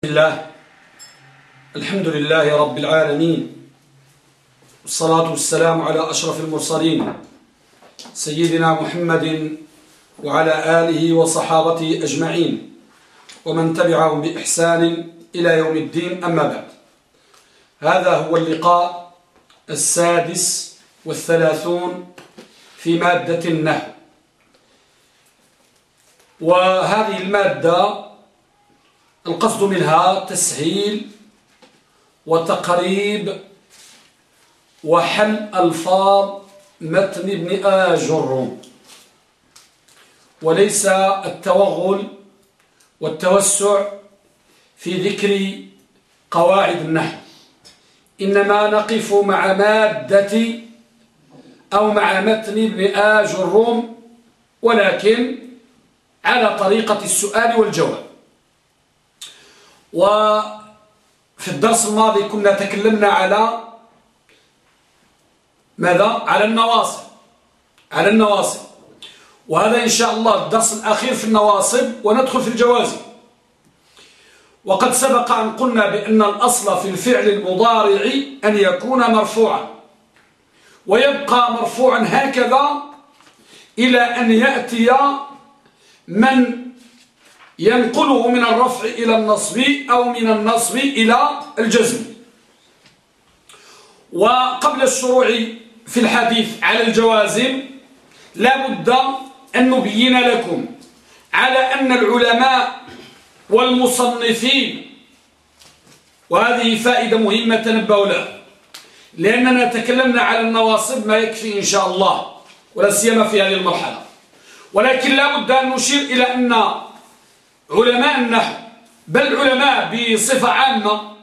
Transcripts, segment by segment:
الله الحمد لله رب العالمين. والصلاة والسلام على أشرف المرسلين. سيدنا محمد وعلى آله وصحابته أجمعين. ومن تبعهم بإحسان إلى يوم الدين أما بعد. هذا هو اللقاء السادس والثلاثون في مادة النحو وهذه المادة القصد منها تسهيل وتقريب وحل ألفاظ متن ابن آجر. وليس التوغل والتوسع في ذكر قواعد النحو إنما نقف مع مادة أو مع متن ابن آجر ولكن على طريقة السؤال والجواب. وفي الدرس الماضي كنا تكلمنا على ماذا؟ على النواصب. على النواصب. وهذا إن شاء الله الدرس الأخير في النواصب وندخل في الجوازم وقد سبق أن قلنا بأن الأصل في الفعل المضارع أن يكون مرفوعا. ويبقى مرفوعا هكذا إلى أن يأتي من ينقله من الرفع إلى النصب أو من النصب إلى الجزم. وقبل الشروع في الحديث على الجوازم لا بد أن نبين لكم على أن العلماء والمصنفين وهذه فائدة مهمة تنبأوا لها لأننا تكلمنا على النواصب ما يكفي إن شاء الله ولا سيما في هذه المرحلة. ولكن لا بد أن نشير إلى أن علماء النحو بل العلماء بصفة عامة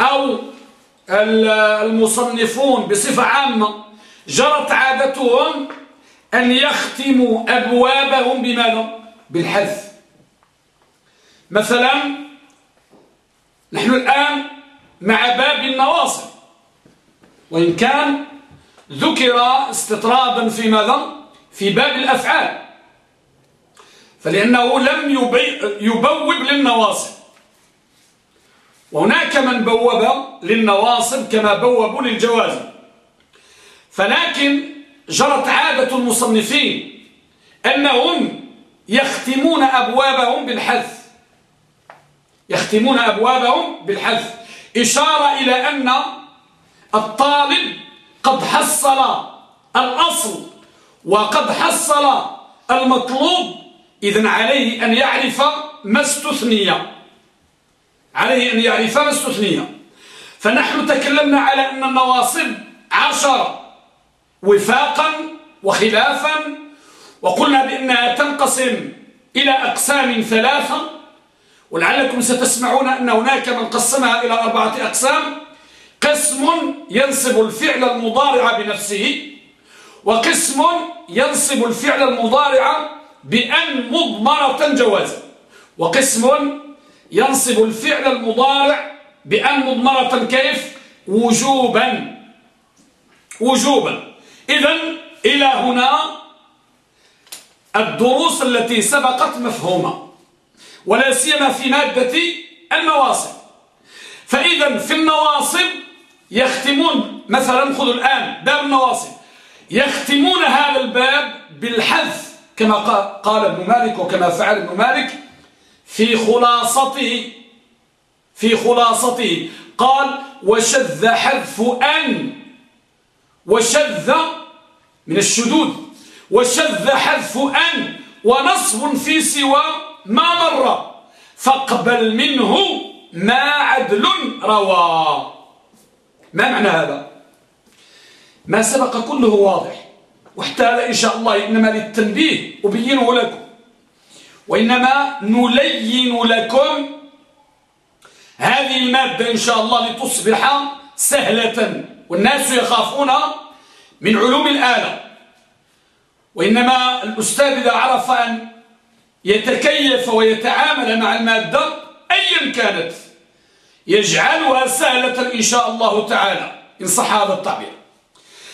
أو المصنفون بصفة عامة جرت عادتهم أن يختموا أبوابهم بماذا؟ بالحذف مثلا نحن الآن مع باب النواصب وإن كان ذكر استطرادا في ماذا؟ في باب الأفعال فلأنه لم يبوب للنواصب. وهناك من بوب للنواصب كما بوبوا للجوازم. فلكن جرت عادة المصنفين أنهم يختمون أبوابهم بالحذف. يختمون أبوابهم بالحذف. إشارة إلى أن الطالب قد حصل الأصل وقد حصل المطلوب إذن عليه أن يعرف ما استثني. عليه أن يعرف ما استثني. فنحن تكلمنا على أن النواصب عشرة وفاقا وخلافا وقلنا بأنها تنقسم إلى أقسام ثلاثة. ولعلكم ستسمعون أن هناك من قسمها إلى أربعة أقسام. قسم ينصب الفعل المضارع بنفسه وقسم ينصب الفعل المضارع بأن مضمرة جوازا وقسم ينصب الفعل المضارع بأن مضمرة كيف؟ وجوبا. وجوبا. إذا إلى هنا الدروس التي سبقت مفهومة ولا سيما في مادة النواصب فإذا في النواصب يختمون مثلا خذوا الآن باب النواصب. يختمون هذا الباب بالحذف كما قال ابن مالك وكما فعل ابن مالك في خلاصته في خلاصته قال وشذ حذف أن وشذ من الشذوذ وشذ حذف أن ونصب في سوى ما مر فاقبل منه ما عدل روى. ما معنى هذا؟ ما سبق كله واضح. وحتى هذا إن شاء الله إنما للتنبيه أبينه لكم. وإنما نلين لكم هذه المادة إن شاء الله لتصبح سهلة. والناس يخافون من علوم الآلة. وإنما الأستاذ إذا عرف أن يتكيف ويتعامل مع المادة أيا كانت يجعلها سهلة إن شاء الله تعالى. إن صح هذا التعبير.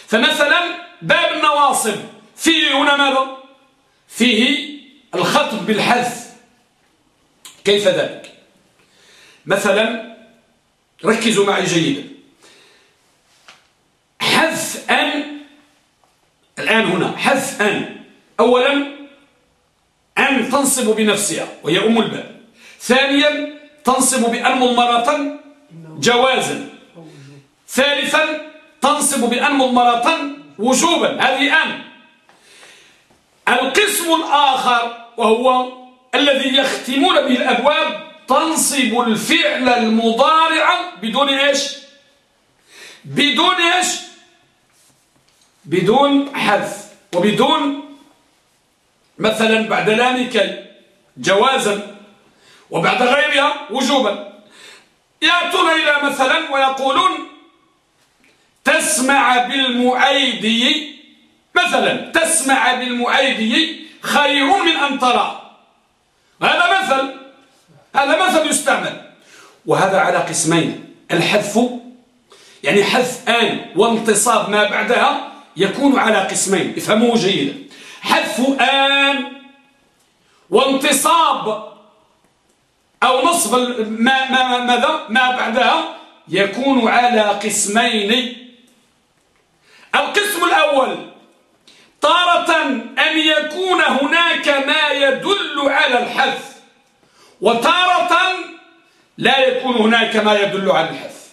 فمثلا باب النواصب. فيه هنا ماذا؟ فيه الخطب بالحذف. كيف ذلك؟ مثلا ركزوا معي جيدا. حذف أن الآن هنا حذف أن. أولا أن تنصب بنفسها وهي أم الباب. ثانيا تنصب بأن مضمرة جوازا. ثالثا تنصب بأن مضمرة وجوبا هذه أن. القسم الآخر وهو الذي يختمون به الأبواب تنصب الفعل المضارع بدون إيش؟ بدون إيش؟ بدون حذف وبدون مثلا بعد لام جوازا وبعد غيرها وجوبا. يأتون إلى مثلا ويقولون تسمع بالمعيدي مثلا تسمع بالمعيدي خير من أن ترى. هذا مثل هذا مثل يستعمل. وهذا على قسمين الحذف يعني حذف آن وانتصاب ما بعدها يكون على قسمين افهموه جيدا. حذف آن وانتصاب أو نصب ما, ما ماذا؟ ما بعدها يكون على قسمين القسم الأول تارة أن يكون هناك ما يدل على الحذف وتارة لا يكون هناك ما يدل على الحذف.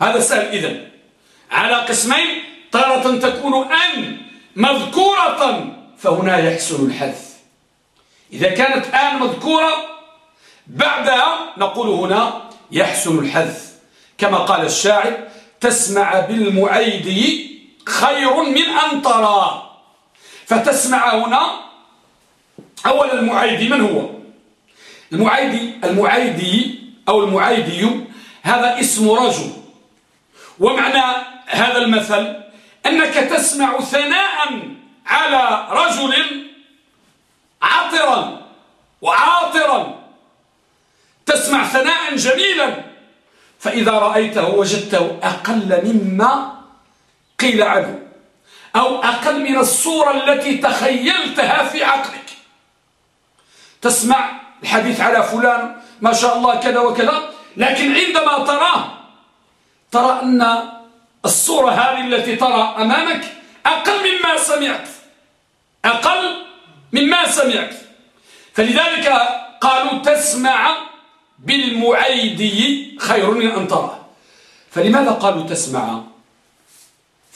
هذا سهل إذن. على قسمين تارة تكون أن مذكورة فهنا يحسن الحذف. إذا كانت آن مذكورة بعدها نقول هنا يحسن الحذف. كما قال الشاعر تسمع بالمعيدي خير من أن ترى. فتسمع هنا أولا المعيدي من هو؟ المعيدي المعيدي أو المعيدي هذا اسم رجل. ومعنى هذا المثل أنك تسمع ثناء على رجل عاطرا وعاطرا. تسمع ثناء جميلا. فإذا رأيته وجدته أقل مما قيل عنه. أو أقل من الصورة التي تخيلتها في عقلك. تسمع الحديث على فلان ما شاء الله كذا وكذا لكن عندما تراه ترى أن الصورة هذه التي ترى أمامك أقل مما سمعت. أقل مما سمعت. فلذلك قالوا تسمع بالمعيدي خير من أن ترى فلماذا قالوا تسمع؟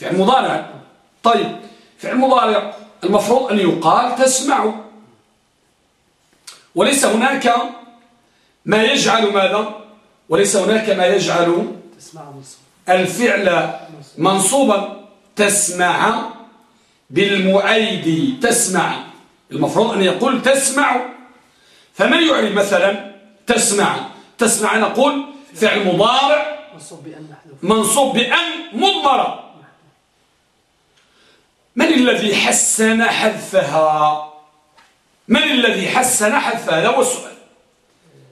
فعل مضارع. طيب فعل مضارع المفروض أن يقال تسمع. وليس هناك ما يجعل ماذا؟ وليس هناك ما يجعل الفعل منصوبا. تسمع بالمؤيد. تسمع. المفروض أن يقول تسمع. فمن يعرف مثلا تسمع؟ تسمع نقول فعل مضارع منصوب بأن مضمرة. من الذي حسن حذفها؟ من الذي حسن حذفها؟ هذا هو السؤال.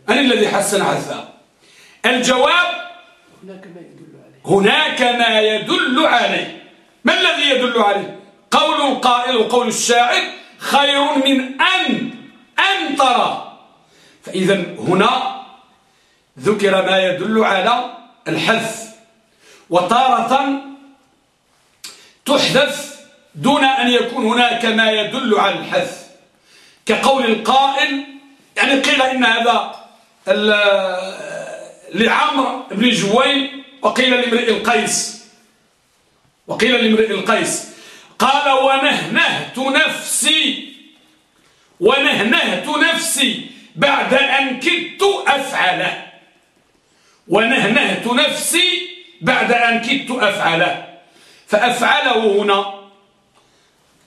من الذي حسن حذفها؟ الجواب هناك ما يدل عليه. هناك ما يدل عليه. ما الذي يدل عليه؟ قول القائل وقول الشاعر خير من أن أن ترى. فإذا هنا ذكر ما يدل على الحذف. وتارة تحذف دون أن يكون هناك ما يدل على الحذف كقول القائل يعني قيل إن هذا لعمر بن جوين وقيل لامرئ القيس. وقيل لامرئ القيس. قال ونهنهت نفسي ونهنهت نفسي بعد أن كدت أفعله. ونهنهت نفسي بعد أن كدت أفعله. فأفعله هنا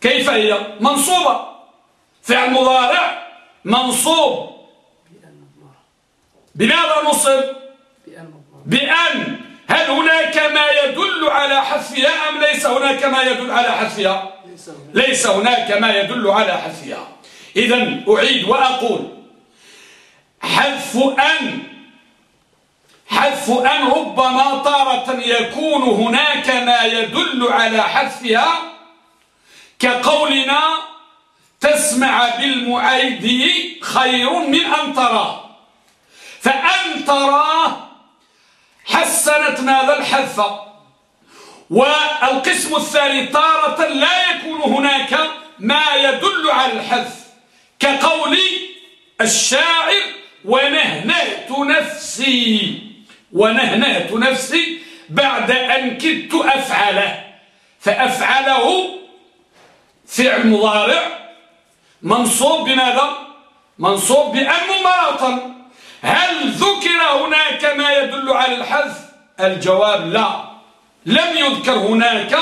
كيف هي؟ منصوبة. فعل مضارع منصوب. بماذا نصب؟ بأن. هل هناك ما يدل على حذفها أم ليس هناك ما يدل على حذفها؟ ليس هناك ما يدل على حذفها. إذا أعيد وأقول. حذف أن. حذف أن ربما طارة يكون هناك ما يدل على حذفها كقولنا تسمع بالمعيدي خير من أن ترى. فأن تراه حسنت ماذا الحذف. والقسم الثاني تارة لا يكون هناك ما يدل على الحذف. كقول الشاعر ونهنأت نفسي ونهنأت نفسي بعد أن كدت أفعله. فأفعله فعل مضارع منصوب بماذا؟ منصوب بأن مماطا هل ذكر هناك ما يدل على الحذف؟ الجواب لا. لم يذكر هناك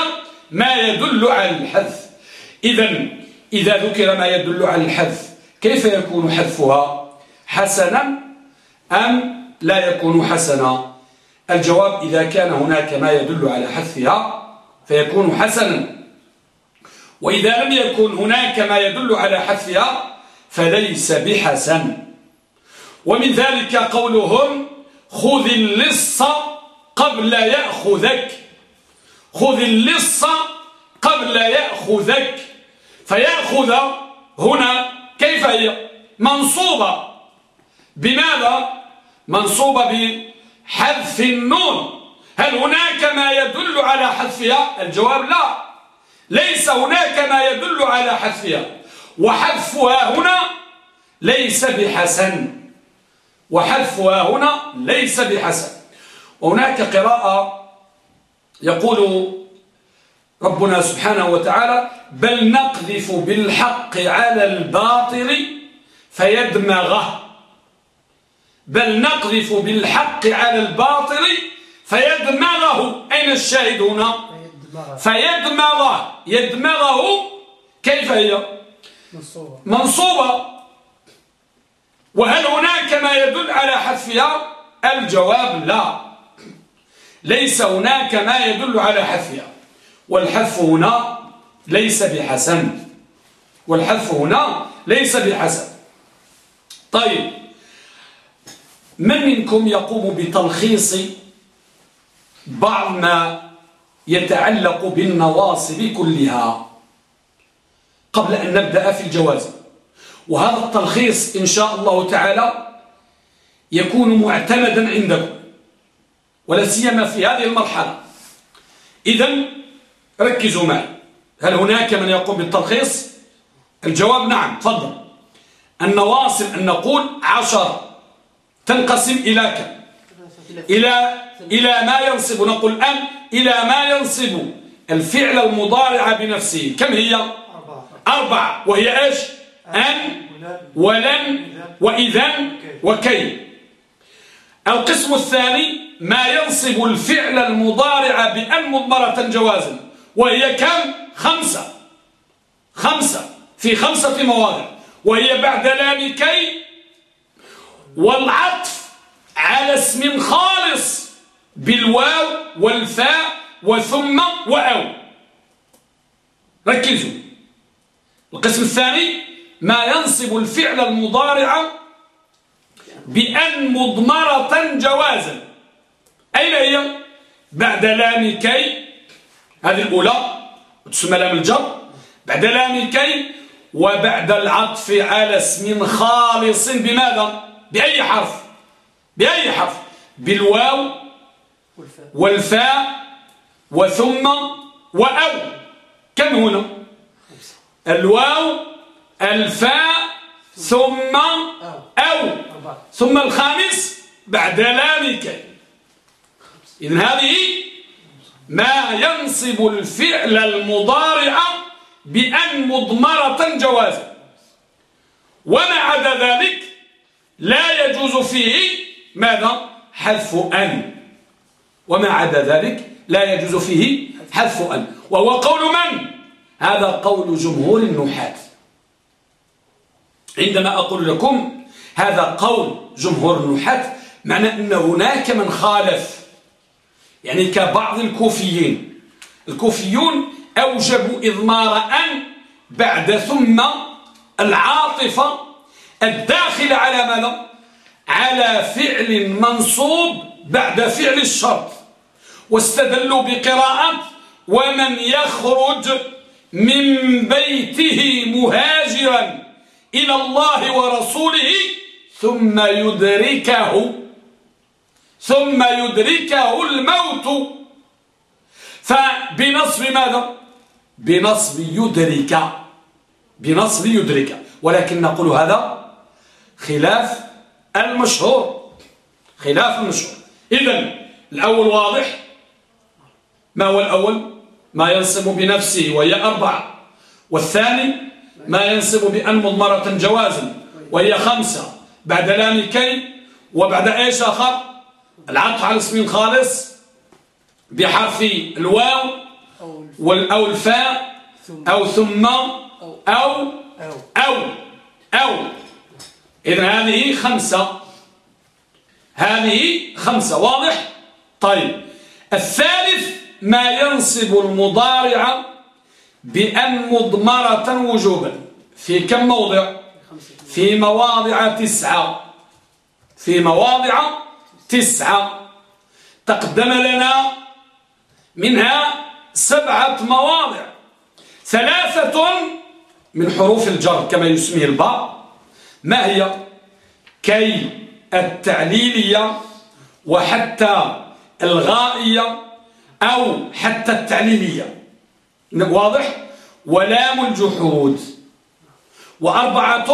ما يدل على الحذف. إذا إذا ذكر ما يدل على الحذف كيف يكون حذفها؟ حسنا أم لا يكون حسنا؟ الجواب إذا كان هناك ما يدل على حذفها فيكون حسنا. وإذا لم يكن هناك ما يدل على حذفها فليس بحسن. ومن ذلك قولهم خذ اللص قبل يأخذك. خذ اللص قبل يأخذك. فيأخذ هنا كيف هي؟ منصوبة. بماذا؟ منصوبة بحذف النون. هل هناك ما يدل على حذفها؟ الجواب لا. ليس هناك ما يدل على حذفها. وحذفها هنا ليس بحسن. وحذفها هنا ليس بحسن. وهناك قراءة يقول ربنا سبحانه وتعالى بل نقذف بالحق على الباطل فيدمغه. بل نقذف بالحق على الباطل فيدمغه. أين الشاهد هنا؟ فيدمغه يدمغه. كيف هي؟ منصوبة, منصوبة. وهل هناك ما يدل على حذفها؟ الجواب لا. ليس هناك ما يدل على حذفها. والحذف هنا ليس بحسن. والحذف هنا ليس بحسن. طيب. من منكم يقوم بتلخيص بعض ما يتعلق بالنواصب كلها قبل أن نبدأ في الجواز. وهذا التلخيص إن شاء الله تعالى يكون معتمدا عندكم ولا سيما في هذه المرحلة. إذا ركزوا معي. هل هناك من يقوم بالتلخيص؟ الجواب نعم تفضل. النواصب أن نقول عشر تنقسم إلى كم؟ إلى إلى ما ينصب. نقول الآن إلى ما ينصب الفعل المضارع بنفسه. كم هي؟ أربعة. وهي إيش؟ أن ولن وإذن وكي. القسم الثاني ما ينصب الفعل المضارع بأن مضمرة جوازا وهي كم؟ خمسة. خمسة. في خمسة مواضع. وهي بعد لام كي. والعطف على اسم خالص. بالواو والفاء وثم وأو. ركزوا. القسم الثاني ما ينصب الفعل المضارع بأن مضمرة جوازا. أين هي؟ بعد لام كي هذه الأولى تسمى لام الجر. بعد لام كي وبعد العطف على اسم خالص بماذا؟ بأي حرف؟ بأي حرف؟ بالواو والفاء. وثم وأو. كم هنا؟ الواو الفاء ثم أو. ثم الخامس بعد لامك. إذن هذه ما ينصب الفعل المضارع بأن مضمرة جوازا وما عدا ذلك لا يجوز فيه ماذا؟ حذف أن. وما عدا ذلك لا يجوز فيه حذف أن وهو قول من؟ هذا قول جمهور النحاة. عندما أقول لكم هذا قول جمهور النحاة معنى أن هناك من خالف. يعني كبعض الكوفيين. الكوفيون أوجبوا إضمار أن بعد ثم العاطفة الداخل على ماذا على فعل منصوب بعد فعل الشرط. واستدلوا بقراءة ومن يخرج من بيته مهاجرا إلى الله ورسوله ثم يدركه ثم يدركه الموت. فبنصب ماذا؟ بنصب يدرك بنصب يدرك. ولكن نقول هذا خلاف المشهور خلاف المشهور. إذا الأول واضح. ما هو الأول؟ ما ينصب بنفسه وهي أربعة. والثاني ما ينصب بأن مضمرة جوازا وهي خمسة. بعد لام كي وبعد إيش آخر؟ العطف على اسم خالص بحرف الواو أو الفاء أو ثم أو أو أو. إذا هذه خمسة. هذه خمسة. واضح؟ طيب. الثالث ما ينصب المضارع بأن مضمرة وجوبا. في كم موضع؟ في مواضع تسعة. في مواضع تسعة. تقدم لنا منها سبعة مواضع. ثلاثة من حروف الجر كما يسميه الباء. ما هي؟ كي التعليلية وحتى الغائية. أو حتى التعليلية واضح؟ ولام الجحود وأربعة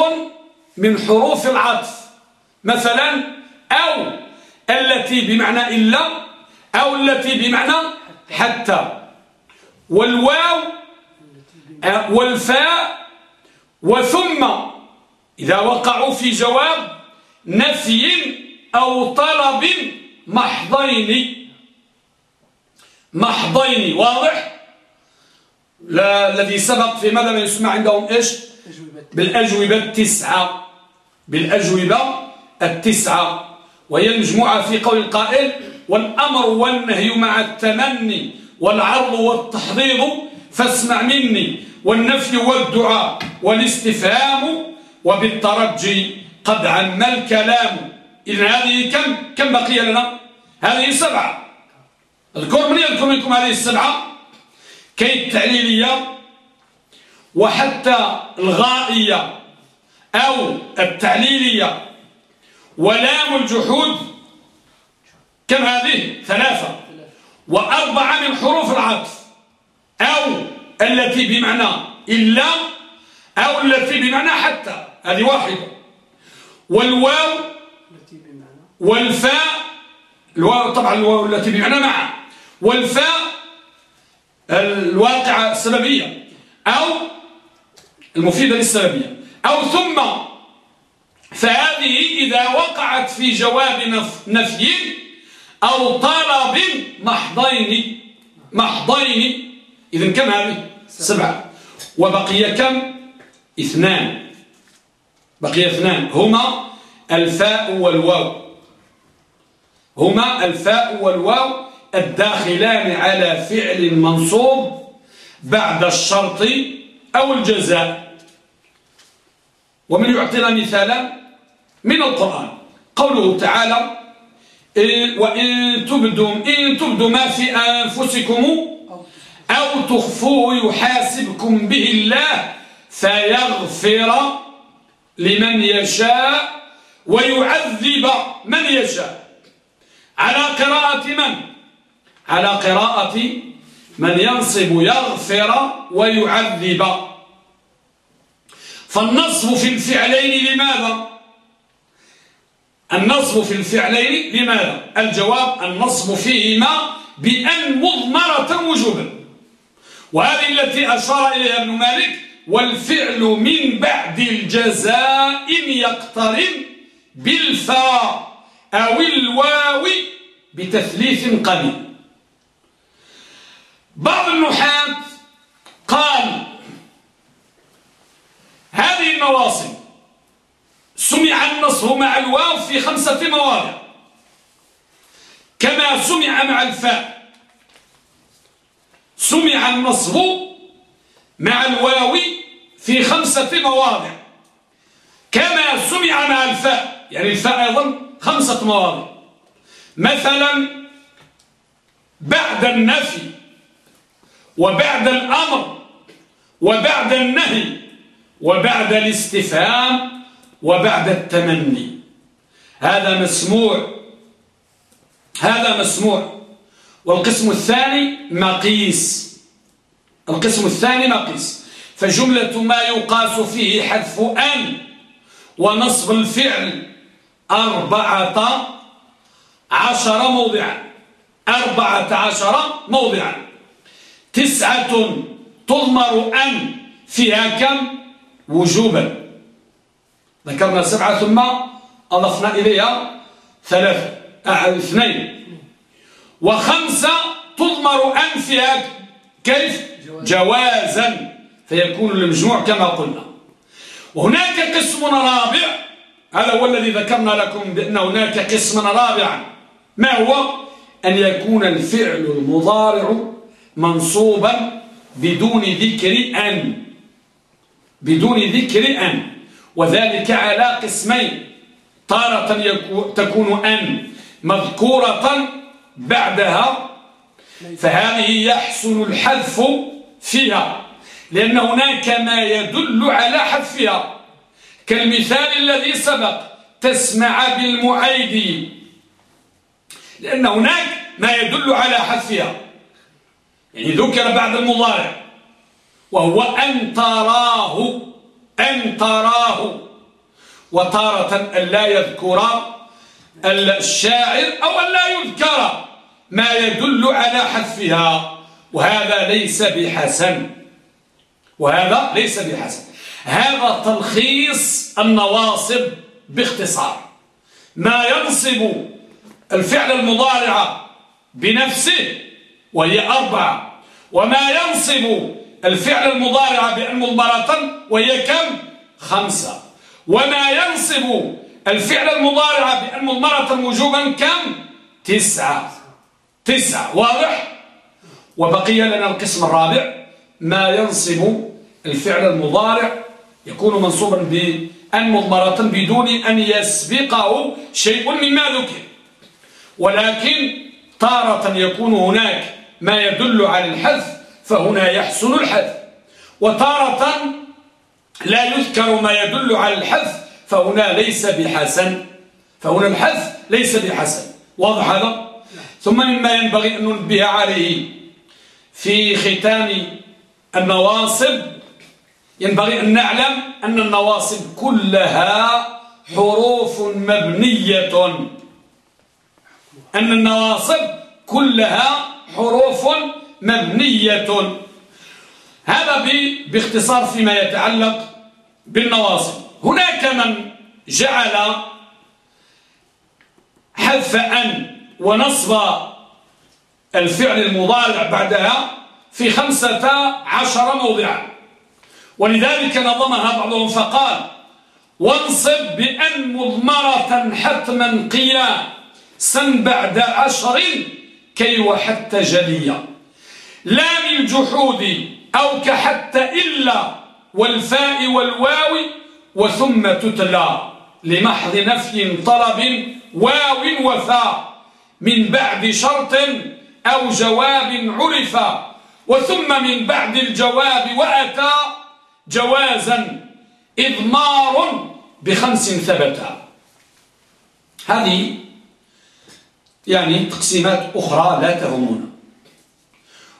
من حروف العطف. مثلا أو التي بمعنى إلا أو التي بمعنى حتى. والواو والفاء وثم إذا وقعوا في جواب نفي أو طلب محضين. محضين واضح؟ لا الذي سبق في ماذا ما يسمى عندهم إيش؟ بالأجوبة التسعة. بالأجوبة التسعة. وهي المجموعة في قول القائل والأمر والنهي مع التمني والعرض والتحضيض فاسمع مني. والنفي والدعاء والاستفهام وبالترجي قد عم الكلام. إذن هذه كم؟ كم بقي لنا؟ هذه سبعة. اذكر من يذكر منكم هذه السبعة كي التعليلية وحتى الغائية أو التعليلية ولام الجحود. كم هذه؟ ثلاثة. وأربعة من حروف العطف أو التي بمعنى إلا أو التي بمعنى حتى. هذه واحدة. والواو والفاء الواو طبعا الواو التي بمعنى مع. والفاء الواقعة السببية أو المفيدة للسببية. أو ثم فهذه إذا وقعت في جواب نفي أو طلب محضين محضين. إذن كم هذه؟ سبعة. وبقي كم؟ اثنان. بقي اثنان. هما الفاء والواو. هما الفاء والواو الداخلان على فعل منصوب بعد الشرط أو الجزاء. ومن يعطينا مثالا من القرآن. قوله تعالى وإن تبدوا, إن تبدوا ما في أنفسكم أو تخفوه يحاسبكم به الله فيغفر لمن يشاء ويعذب من يشاء. على قراءة من؟ على قراءة من ينصب يغفر ويعذب فالنصب في الفعلين لماذا؟ النصب في الفعلين لماذا؟ الجواب النصب فيهما بأن مضمرة وجوبا وهذه التي أشار إليها ابن مالك والفعل من بعد الجزاء يقترن بالفاء أو الواو بتثليث قليل. بعض النحاة قال هذه المواصل سمع النصر مع الواو في خمسة مواضع. كما سمع مع الفاء. سمع النصب مع الواو في خمسة مواضع. كما سمع مع الفاء. يعني الفاء أيضا خمسة مواضع مثلا بعد النفي وبعد الأمر وبعد النهي وبعد الاستفهام وبعد التمني. هذا مسموع. هذا مسموع. والقسم الثاني مقيس. القسم الثاني مقيس. فجملة ما يقاس فيه حذف أن ونصب الفعل أربعة عشر موضعا. أربعة عشر موضعا. تسعة تضمر أن فيها كم؟ وجوبا. ذكرنا سبعة ثم أضفنا إليها ثلاثة آه، اثنين. وخمسة تضمر أن فيها كيف؟ جوازا. فيكون المجموع كما قلنا. وهناك قسم رابع. هذا هو الذي ذكرنا لكم بأن هناك قسما رابعا. ما هو؟ أن يكون الفعل المضارع منصوبا بدون ذكر أن. بدون ذكر أن. وذلك على قسمين. تارة تكون أن. مذكورة بعدها. فهذه يحسن الحذف فيها. لأن هناك ما يدل على حذفها. كالمثال الذي سبق تسمع بالمعيد لأن هناك ما يدل على حذفها. يعني ذكر بعد المضارع. وهو أن تراه أن تراه. وتارة أن لا يذكر الشاعر أو أن لا يذكر ما يدل على حذفها. وهذا ليس بحسن. وهذا ليس بحسن. هذا تلخيص النواصب باختصار. ما ينصب الفعل المضارع بنفسه وهي أربعة وما ينصب الفعل المضارع مضمرة وهي كم؟ خمسة. وما ينصب الفعل المضارع مضمرة وجوبا كم؟ تسعة. تسعة واضح؟ وبقي لنا القسم الرابع. ما ينصب الفعل المضارع يكون منصوبا بأن مضمرة بدون أن يسبقه شيء مما ذكر. ولكن تارة يكون هناك ما يدل على الحذف فهنا يحسن الحذف. وتارة لا يذكر ما يدل على الحذف فهنا ليس بحسن. فهنا الحذف ليس بحسن. واضح هذا؟ ثم مما ينبغي أن ننبه عليه في ختام النواصب ينبغي أن نعلم أن النواصب كلها حروف مبنية. أن النواصب كلها حروف مبنية. هذا باختصار فيما يتعلق بالنواصب. هناك من جعل حذف أن ونصب الفعل المضارع بعدها في خمسة عشر موضعا. ولذلك نظمها بعضهم فقال وانصب بأن مضمرة حتما قياسا بعد عشر كي وحتى جليا. لا من جحود أو كحتى إلا والفاء والواو وثم تتلى لمحض نفي طلب واو وفاء. من بعد شرط أو جواب عرف وثم من بعد الجواب وأتى جوازا إضمار بخمس ثبتا. هذه يعني تقسيمات أخرى لا تهمنا.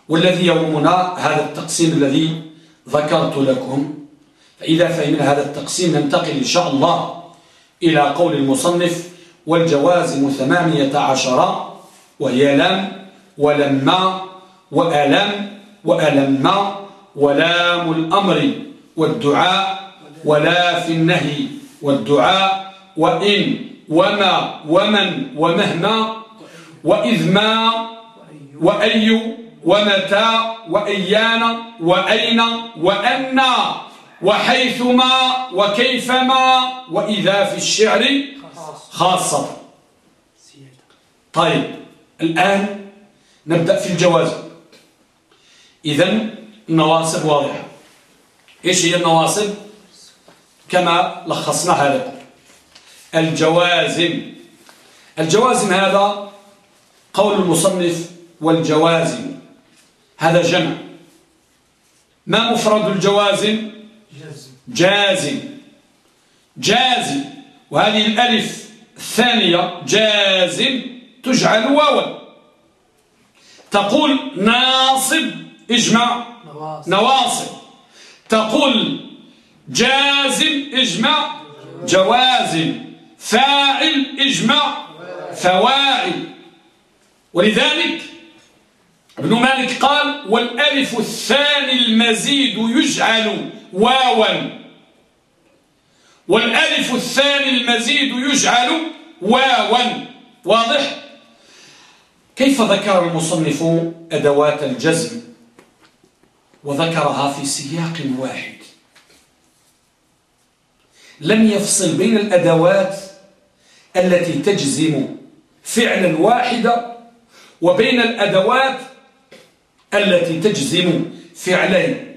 والذي يهمنا هذا التقسيم الذي ذكرت لكم. فإذا فهمنا هذا التقسيم ننتقل إن شاء الله إلى قول المصنف والجوازم ثمانية عشر وهي لم ولما وألم وألم ولام الأمر. والدعاء ولا في النهي والدعاء وإن وما ومن ومهما وإذ ما وأي ومتى وإيانا وأين وأنا وحيثما وكيفما وإذا في الشعر خاصة. طيب الآن نبدأ في الجواز. إذا النواصب واضحة. إيش هي النواصب؟ كما لخصناها لكم الجوازم. الجوازم هذا قول المصنف والجوازم. هذا جمع. ما مفرد الجوازم؟ جازم. جازم. وهذه الألف الثانية جازم تجعل واوا. تقول ناصب. اجمع. نواصب. تقول جازم اجمع جوازم فاعل اجمع فواعل. ولذلك ابن مالك قال والألف الثاني المزيد يجعل واوا. والألف الثاني المزيد يجعل واوا. واضح؟ كيف ذكر المصنف أدوات الجزم؟ وذكرها في سياق واحد. لم يفصل بين الأدوات التي تجزم فعلا واحدا وبين الأدوات التي تجزم فعلين.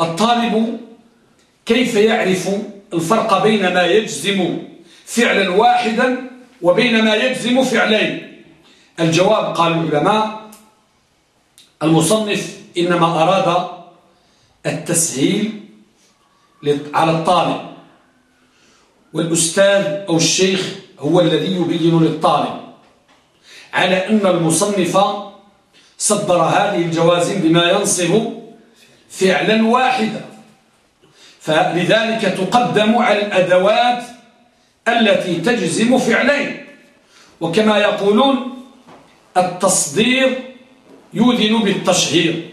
الطالب كيف يعرف الفرق بين ما يجزم فعلا واحدا وبين ما يجزم فعلين؟ الجواب قال العلماء المصنف إنما أراد التسهيل على الطالب. والأستاذ أو الشيخ هو الذي يبين للطالب على أن المصنف صدر هذه الجوازم بما ينصب فعلا واحدا. فلذلك تقدم على الأدوات التي تجزم فعلين. وكما يقولون التصدير يوذن بالتشهير.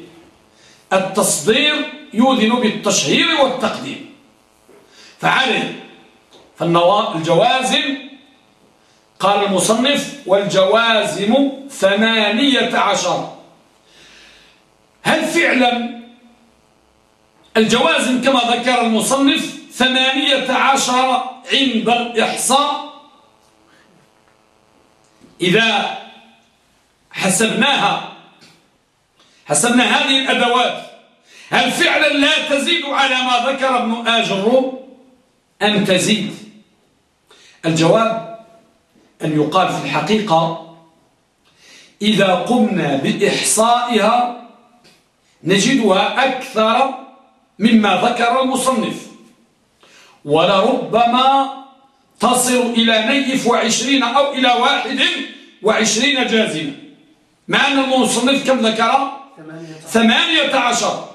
التصدير يوذن بالتشهير والتقديم. فعليه. فالجوازم قال المصنف والجوازم ثمانية عشر. هل فعلا الجوازم كما ذكر المصنف ثمانية عشر عند الإحصاء؟ إذا حسبناها حسبنا هذه الأدوات. هل فعلا لا تزيد على ما ذكر ابن آجر أم تزيد؟ الجواب أن يقال في الحقيقة إذا قمنا بإحصائها نجدها أكثر مما ذكر المصنف. ولربما تصل إلى نيف وعشرين أو إلى واحد وعشرين جازمة مع أن المصنف كم ذكر؟ ثمانية عشر.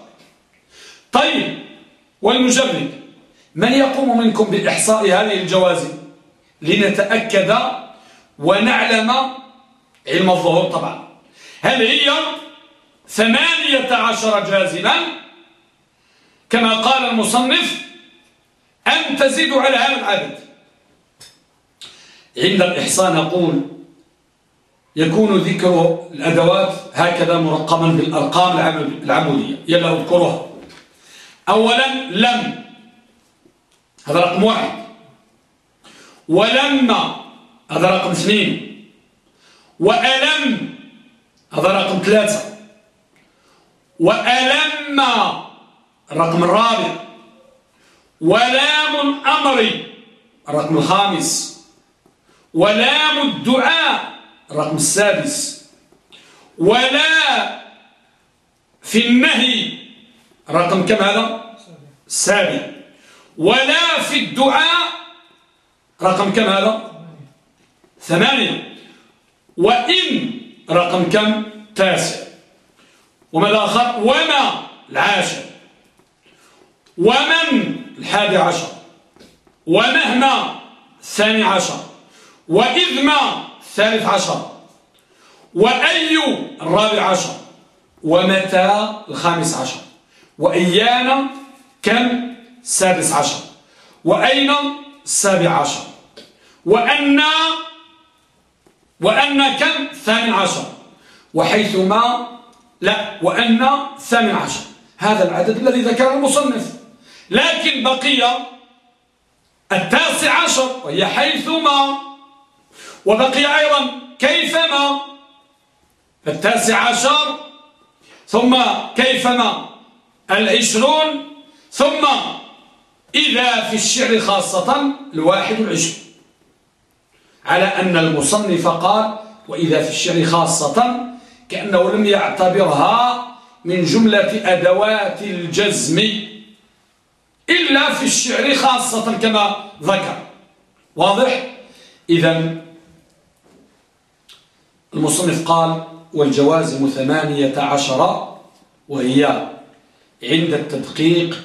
طيب والمجرد من يقوم منكم بإحصاء هذه الجوازم لنتأكد ونعلم علم الظهور طبعا. هل هي ثمانية عشر جازما؟ كما قال المصنف أم تزيد على هذا العدد؟ عند الإحصاء نقول يكون ذكر الأدوات هكذا مرقما بالأرقام العمودية. يلا أذكرها. أولا لم. هذا رقم واحد. ولما هذا رقم اثنين. وألم. هذا رقم ثلاثة. وألم. الرقم الرابع. ولام أمري الرقم الخامس. ولام الدعاء. الرقم السادس. ولا في النهي رقم كم هذا؟ السابع ولا في الدعاء رقم كم هذا؟ ثمانية. وإن رقم كم؟ تاسع. وما الآخر وما العاشر. ومن الحادي عشر. ومهما الثاني عشر. وإذ ما الثالث عشر. وأي الرابع عشر؟ ومتى الخامس عشر؟ وأيانا كم؟ السادس عشر. وأين السابع عشر؟ وأن وأن كم؟ الثامن عشر. وحيثما لا وأن الثامن عشر. هذا العدد الذي ذكره المصنف. لكن بقي التاسع عشر وهي حيثما وبقي أيضا كيفما التاسع عشر ثم كيفما العشرون ثم إذا في الشعر خاصة الواحد والعشرون. على أن المصنف قال وإذا في الشعر خاصة كأنه لم يعتبرها من جملة أدوات الجزم إلا في الشعر خاصة كما ذكر. واضح؟ إذا المصنف قال والجوازم ثمانية عشر وهي عند التدقيق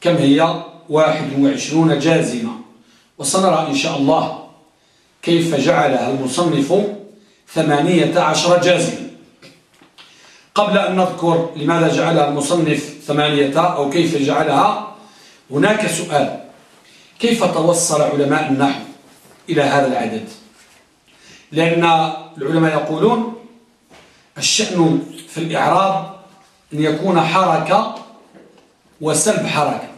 كم هي؟ واحد وعشرون جازمة. وسنرى إن شاء الله كيف جعلها المصنف ثمانية عشر جازمة. قبل أن نذكر لماذا جعلها المصنف ثمانية أو كيف جعلها هناك سؤال كيف توصل علماء النحو إلى هذا العدد؟ لأن العلماء يقولون الشأن في الإعراب أن يكون حركة وسلب حركة.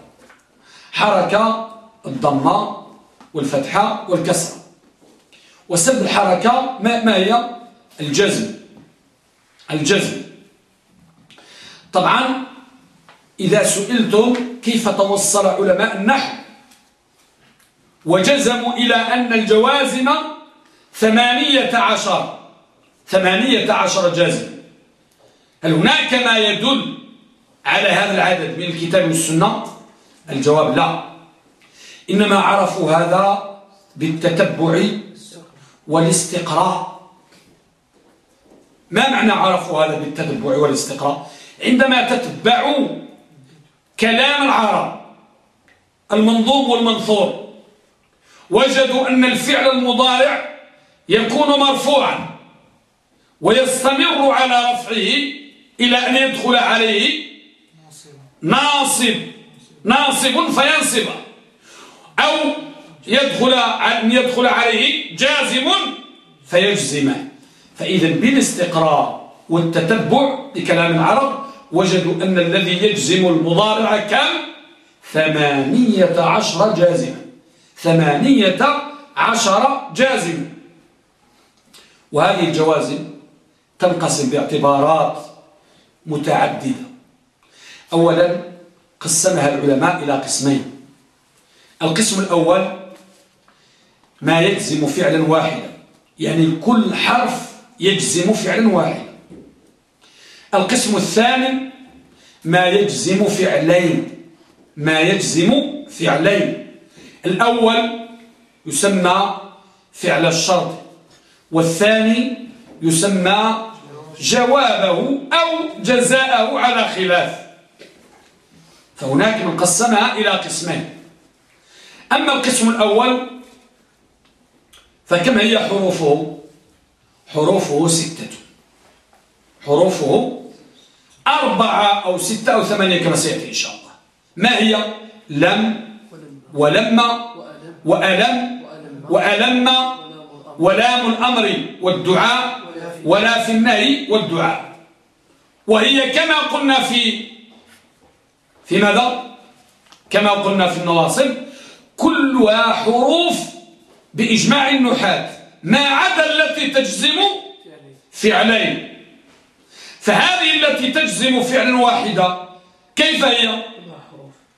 حركة الضمة والفتحة والكسرة. وسلب الحركة ما, هي؟ الجزم. الجزم. طبعا إذا سئلتم كيف توصل علماء النحو؟ وجزموا إلى أن الجوازم ثمانية عشر. ثمانية عشر جازم. هل هناك ما يدل على هذا العدد من الكتاب والسنة؟ الجواب لا. إنما عرفوا هذا بالتتبع والاستقراء. ما معنى عرفوا هذا بالتتبع والاستقراء؟ عندما تتبعوا كلام العرب المنظوم والمنثور وجدوا أن الفعل المضارع يكون مرفوعا ويستمر على رفعه إلى أن يدخل عليه ناصب. ناصب فينصب. أو يدخل أن يدخل عليه جازم فيجزم. فإذا بالاستقراء والتتبع لكلام العرب وجدوا أن الذي يجزم المضارع كم؟ ثمانية عشر جازما. ثمانية عشر جازم وهذه الجوازم تنقسم باعتبارات متعددة. أولا قسمها العلماء إلى قسمين. القسم الأول ما يجزم فعلا واحدا يعني كل حرف يجزم فعلا واحدا. القسم الثاني ما يجزم فعلين ما يجزم فعلين. الأول يسمى فعل الشرط. والثاني يسمى جوابه أو جزاءه على خلاف. فهناك من قسمها إلى قسمين. أما القسم الأول فكم هي حروفه؟ حروفه ستة. حروفه أربعة أو ستة أو ثمانية كما سيأتي إن شاء الله. ما هي؟ لم ولما وألم وألم ولام الأمر والدعاء ولا في النهي والدعاء. وهي كما قلنا في في ماذا كما قلنا في النواصب كلها حروف بإجماع النحاة ما عدا التي تجزم فعلين. فهذه التي تجزم فعلا واحدة كيف هي؟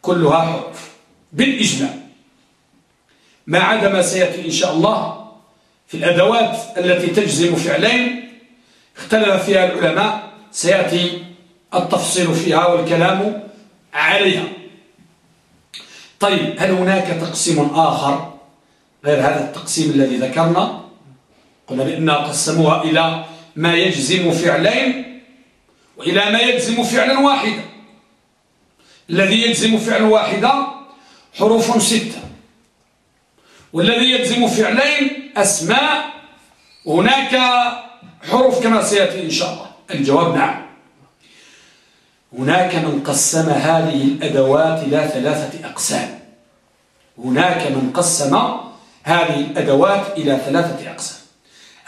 كلها حروف بالإجماع. ما عدا ما سيأتي إن شاء الله في الأدوات التي تجزم فعلين. اختلف فيها العلماء سيأتي التفصيل فيها والكلام عليها. طيب هل هناك تقسيم آخر غير هذا التقسيم الذي ذكرنا؟ قلنا بأن قسموها إلى ما يجزم فعلين وإلى ما يجزم فعلا واحدا. الذي يجزم فعلا واحدا حروف ستة والذي يجزم فعلين أسماء هناك حروف كما سيأتي إن شاء الله. الجواب نعم. هناك من قسم هذه الأدوات إلى ثلاثة أقسام. هناك من قسم هذه الأدوات إلى ثلاثة أقسام.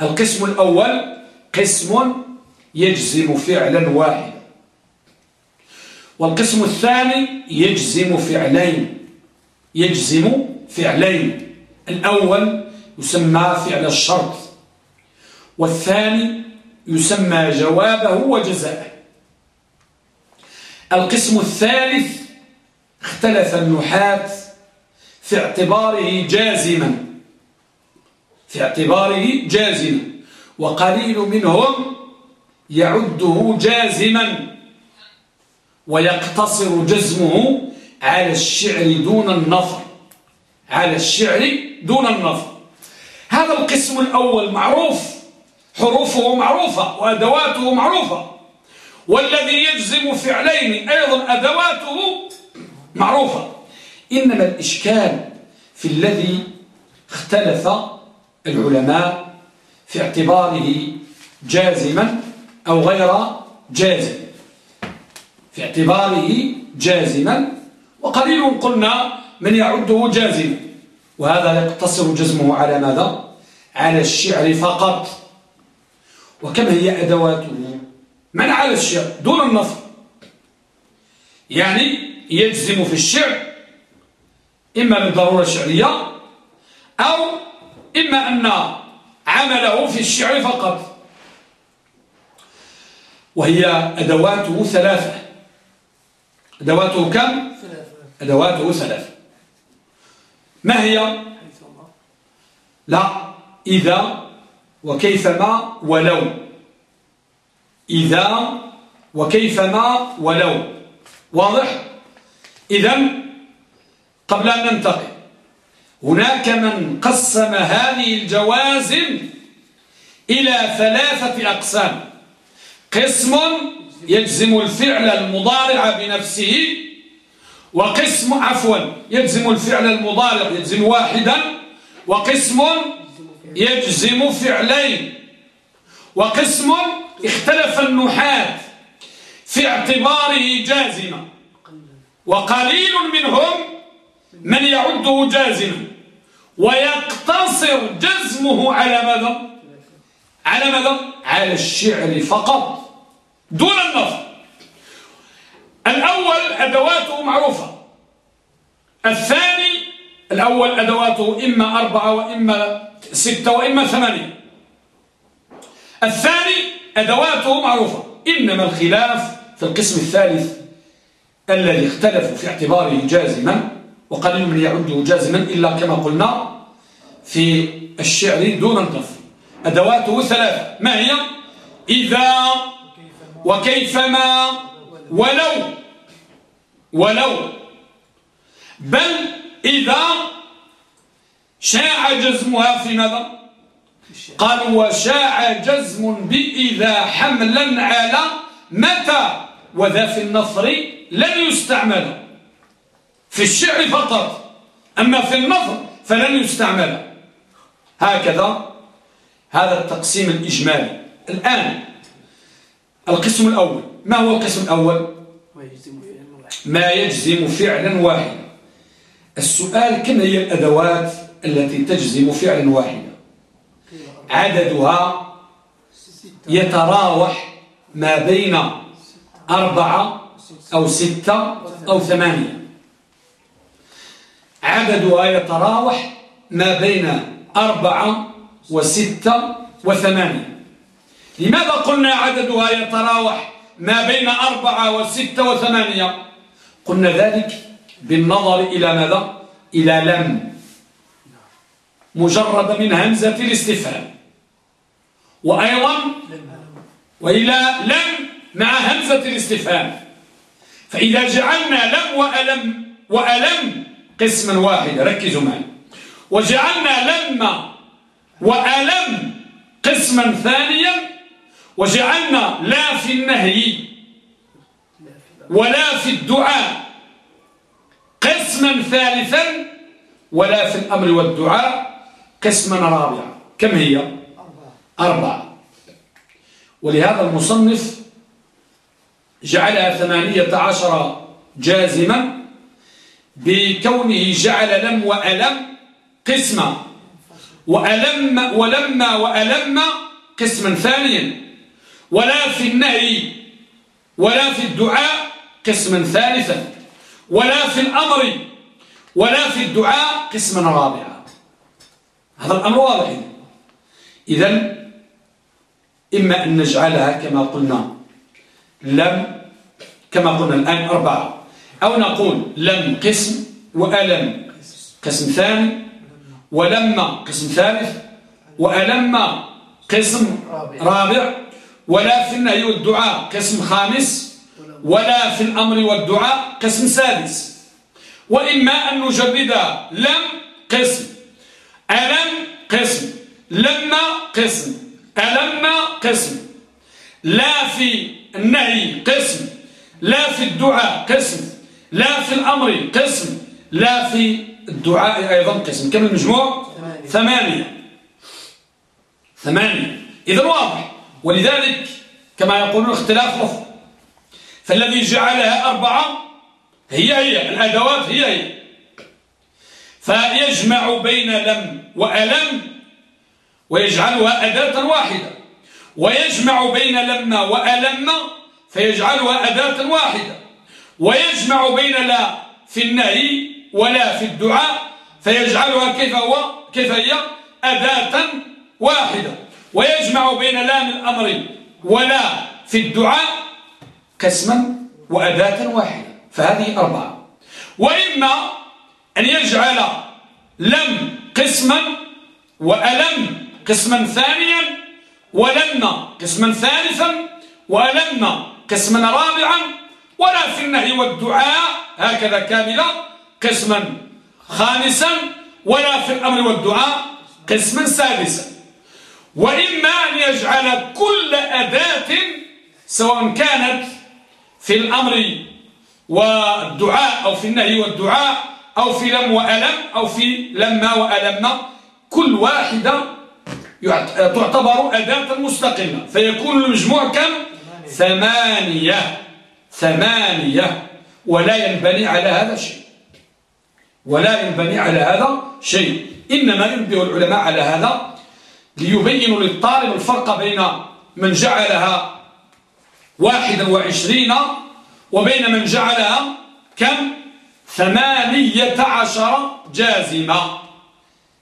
القسم الأول قسم يجزم فعلا واحدا. والقسم الثاني يجزم فعلين. يجزم فعلين. الأول يسمى فعل الشرط. والثاني يسمى جوابه وجزاءه القسم الثالث اختلف النحاة في اعتباره جازما. في اعتباره جازما. وقليل منهم يعده جازما. ويقتصر جزمه على الشعر دون النظر على الشعر دون النظر هذا القسم الأول معروف حروفه معروفة وأدواته معروفة. والذي يجزم فعلين أيضا أدواته معروفة. إنما الإشكال في الذي اختلف العلماء في اعتباره جازما أو غير جازم. في اعتباره جازما. وقليل قلنا من يعده جازما وهذا يقتصر جزمه على ماذا؟ على الشعر فقط. وكم هي أدواته. من على الشعر؟ دون النصر. يعني يجزم في الشعر إما للضرورة الشعرية أو إما أن عمله في الشعر فقط. وهي أدواته ثلاثة. أدواته كم؟ أدواته ثلاثة. ما هي؟ لا. إذا وكيفما ولو. إذا وكيفما ولو. واضح؟ إذا قبل أن ننتقل هناك من قسم هذه الجوازم إلى ثلاثة أقسام. قسم يجزم الفعل المضارع بنفسه وقسم عفوا يجزم الفعل المضارع يجزم واحدا وقسم يجزم فعلين. وقسم اختلف النحاة في اعتباره جازما. وقليل منهم من يعده جازما. ويقتصر جزمه على ماذا؟ على ماذا؟ على الشعر فقط. دون النظر. الأول أدواته معروفة. الثاني الأول أدواته إما أربعة وإما ستة وإما ثمانية. الثاني أدواته معروفة إنما الخلاف في القسم الثالث الذي اختلفوا في اعتباره جازما وقليل من يعده جازما إلا كما قلنا في الشعر دون الضف أدواته ثلاثة ما هي؟ إذا وكيفما ولو ولو. بل إذا شاع جزمها في ماذا قال وشاع جزم بإذا حملا على متى وذا في النصر لن يستعمل. في الشعر فقط. أما في النظر فلن يستعمل. هكذا هذا التقسيم الإجمالي. الآن القسم الأول. ما هو القسم الأول؟ ما يجزم فعلا واحدا السؤال كم هي الأدوات التي تجزم فعلا واحدا عددها يتراوح ما بين أربعة أو ستة أو ثمانية. عددها يتراوح ما بين أربعة وستة وثمانية. لماذا قلنا عددها يتراوح ما بين أربعة وستة وثمانية؟ قلنا ذلك بالنظر إلى ماذا؟ إلى لم. مجرد من همزة الاستفهام. وأيضا وإلى لم مع همزة الاستفهام. فإذا جعلنا لم وألم وألم قسما واحدا ركزوا معي. وجعلنا لما وألم قسما ثانيا وجعلنا لا في النهي ولا في الدعاء. قسما ثالثا ولا في الأمر والدعاء قسما رابعا. كم هي؟ أربعة. ولهذا المصنف جعلها ثمانية عشر جازما بكونه جعل لم وألم قسما. وألم ولما وألم قسما ثانيا. ولا في النهي ولا في الدعاء قسما ثالثا. ولا في الأمر ولا في الدعاء قسما رابعا. هذا الأمر واضح. إذا إما أن نجعلها كما قلنا لم كما قلنا الآن أربعة. أو نقول لم قسم وألم قسم ثاني ولما قسم ثالث وألم قسم رابع. ولا في النهي والدعاء قسم خامس ولا في الأمر والدعاء قسم سادس وإما أن نجرد لم قسم ألم قسم لما قسم ألما قسم. لا في النهي قسم لا في الدعاء قسم لا في الأمر قسم لا في الدعاء أيضا قسم. كم المجموع؟ ثمانية. ثمانية. إذا واضح. ولذلك كما يقولون اختلاف فالذي جعلها أربعة هي هي الأدوات هي هي. فيجمع بين لم وألم ويجعلها أداة واحدة. ويجمع بين لما وألم فيجعلها أداة واحدة. ويجمع بين لا في النهي ولا في الدعاء فيجعلها كيف هو؟ كيف هي؟ أداة واحدة. ويجمع بين لام الأمر ولا في الدعاء قسما وأداة واحدة فهذه أربعة. وإما أن يجعل لم قسما وألم قسما ثانيا ولم قسما ثالثا وألم قسما رابعا ولا في النهي والدعاء هكذا كاملة قسما خامسا ولا في الأمر والدعاء قسما سادسا. وإما أن يجعل كل أداة سواء كانت في الأمر والدعاء أو في النهي والدعاء أو في لم وألم أو في لما وألم. كل واحدة تعتبر أداة مستقلة. فيكون المجموع كم؟ ثمانية. ثمانية. ولا ينبني على هذا شيء. ولا ينبني على هذا شيء. إنما ينبه العلماء على هذا ليبينوا للطالب الفرق بين من جعلها واحدا وعشرين وبين من جعلها كم؟ ثمانية عشر جازمة.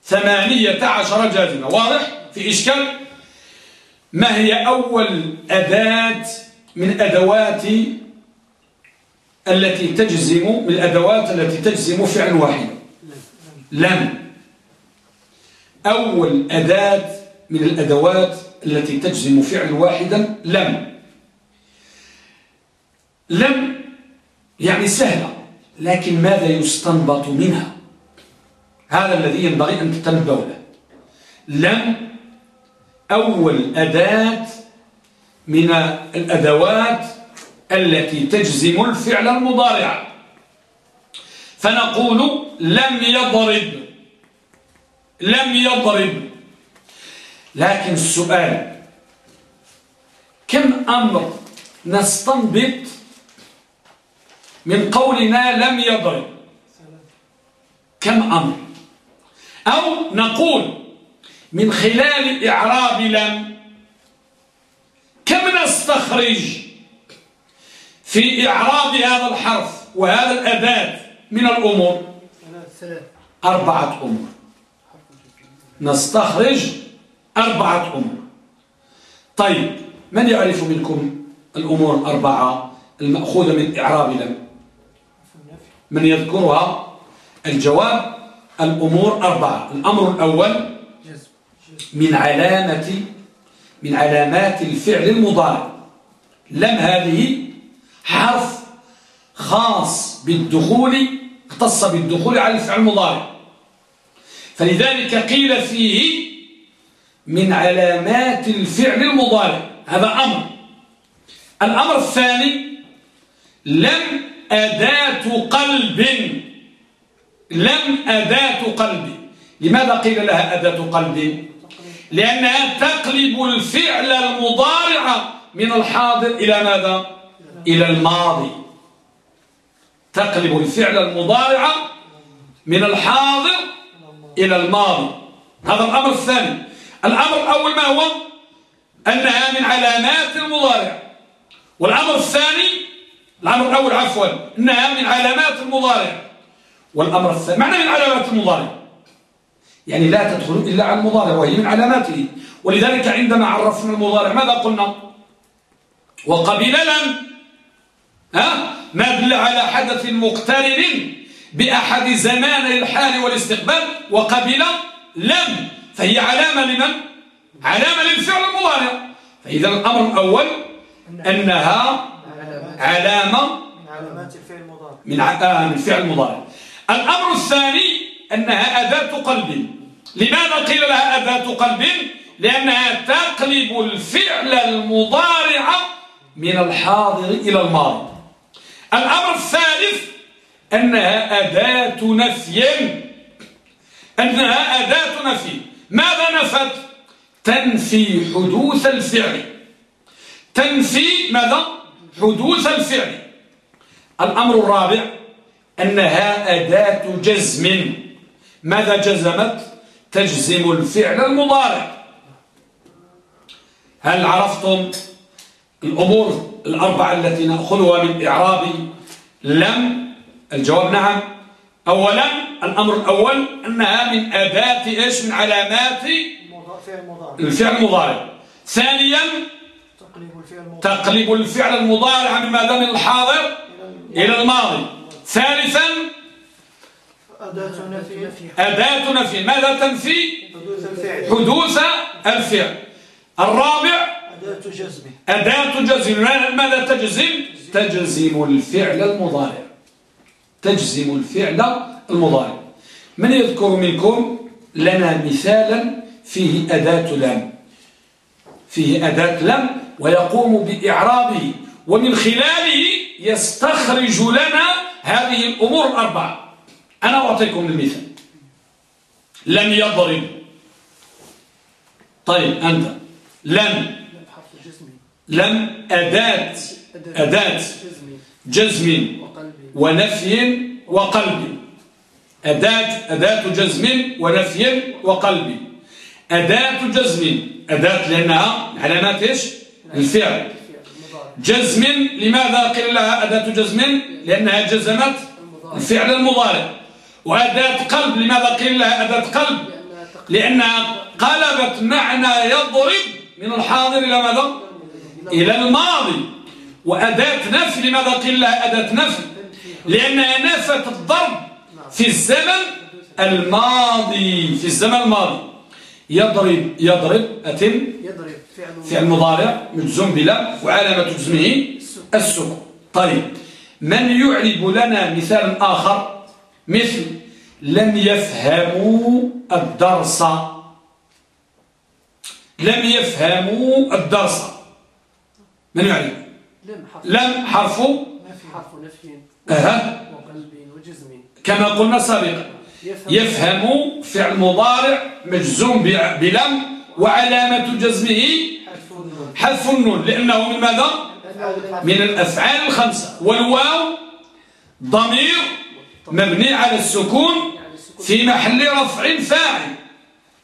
ثمانية عشر جازمة. واضح؟ في إشكال؟ ما هي أول أداة من أدوات التي تجزم من الأدوات التي تجزم فعل واحد؟ لم. أول أداة من الأدوات التي تجزم فعل واحدا؟ لم. لم يعني سهلة لكن ماذا يستنبط منها؟ هذا الذي ينبغي أن تتنبأ له. لم أول أداة من الأدوات التي تجزم الفعل المضارع. فنقول لم يضرب لم يضرب. لكن السؤال كم أمر نستنبط من قولنا لم يضرب كم أمر؟ أو نقول من خلال إعراب لم كم نستخرج في إعراب هذا الحرف وهذا الأداة من الأمور؟ أربعة أمور. نستخرج أربعة أمور. طيب من يعرف منكم الأمور الأربعة المأخوذة من إعراب لم؟ من يذكرها الجواب الأمور أربعة. الأمر الأول من علامة من علامات الفعل المضارع. لم هذه حرف خاص بالدخول اختص بالدخول على الفعل المضارع. فلذلك قيل فيه من علامات الفعل المضارع. هذا أمر. الأمر الثاني لم أداة قلب. لم أداة قلب. لماذا قيل لها أداة قلب؟ لأنها تقلب الفعل المضارع من الحاضر إلى ماذا؟ إلى الماضي. تقلب الفعل المضارع من الحاضر إلى الماضي. هذا الأمر الثاني. الأمر الأول ما هو؟ أنها من علامات المضارع. والأمر الثاني الأمر الأول عفوا أنها من علامات المضارع. والأمر الثاني معنى من علامات المضارع؟ يعني لا تدخل إلا على المضارع وهي من علاماته. ولذلك عندما عرفنا المضارع ماذا قلنا؟ وقبل لم ها؟ ما دل على حدث مقترن بأحد زماني الحال والاستقبال وقبل لم. فهي علامة لمن؟ علامة للفعل المضارع. فإذا الأمر الأول أنها علامة من علامات الفعل المضارع. من الفعل المضارع. الأمر الثاني أنها أداة قلب. لماذا قيل لها أداة قلب؟ لأنها تقلب الفعل المضارع من الحاضر إلى الماضي. الأمر الثالث أنها أداة نفي. أنها أداة نفي. ماذا نفت؟ تنفي حدوث الفعل. تنفي ماذا؟ حدوث الفعل الأمر الرابع أنها أداة جزم. ماذا جزمت؟ تجزم الفعل المضارع. هل عرفتم الأمور الأربعة التي نأخذها من إعراب لم؟ الجواب نعم. أولا الأمر الأول أنها من أداة إيش؟ من علامات الفعل المضارع. ثانيا تقلب الفعل المضارع. من ماذا؟ من الحاضر إلى الماضي. ثالثا أداة نفي. ماذا تنفي؟ حدوث الفعل. الرابع أداة جزم. أداة جزم. ماذا تجزم؟ تجزم الفعل المضارع. تجزم الفعل المضارع. من يذكر منكم لنا مثالا فيه أداة لم فيه أداة لم ويقوم بإعرابه ومن خلاله يستخرج لنا هذه الأمور الأربعة. أنا أعطيكم المثال. لم يضرب. طيب أنت. لم. لم أداة. أداة. جزم. ونفي وقلب. أداة. أداة جزم. ونفي وقلب. أداة جزم. أداة لأنها علامات إيش؟ الفعل. جزم لماذا قيل لها أداة جزم؟ لأنها جزمت الفعل المضارع. وأداة قلب لماذا قيل لها أداة قلب؟ لأنها قلبت معنى يضرب من الحاضر إلى ماذا؟ إلى الماضي. وأداة نفي لماذا قيل لها أداة نفي؟ لأنها نفت الضرب في الزمن الماضي في الزمن الماضي. يضرب يضرب أتم يضرب فعل مضارع. مجزوم بلا وعلامة جزمه السكون. طيب من يعرب لنا مثال آخر؟ مثل لم يفهموا الدرس. لم يفهموا الدرس. من يعرف لم حرف. حرف. نفي. أه. وقلب وجزم. كما قلنا سابقا. يفهم فعل مضارع مجزوم بلم وعلامة جزمه حذف النون. لأنه من ماذا؟ من الأفعال الخمسة. والواو ضمير مبني على السكون في محل رفع فاعل.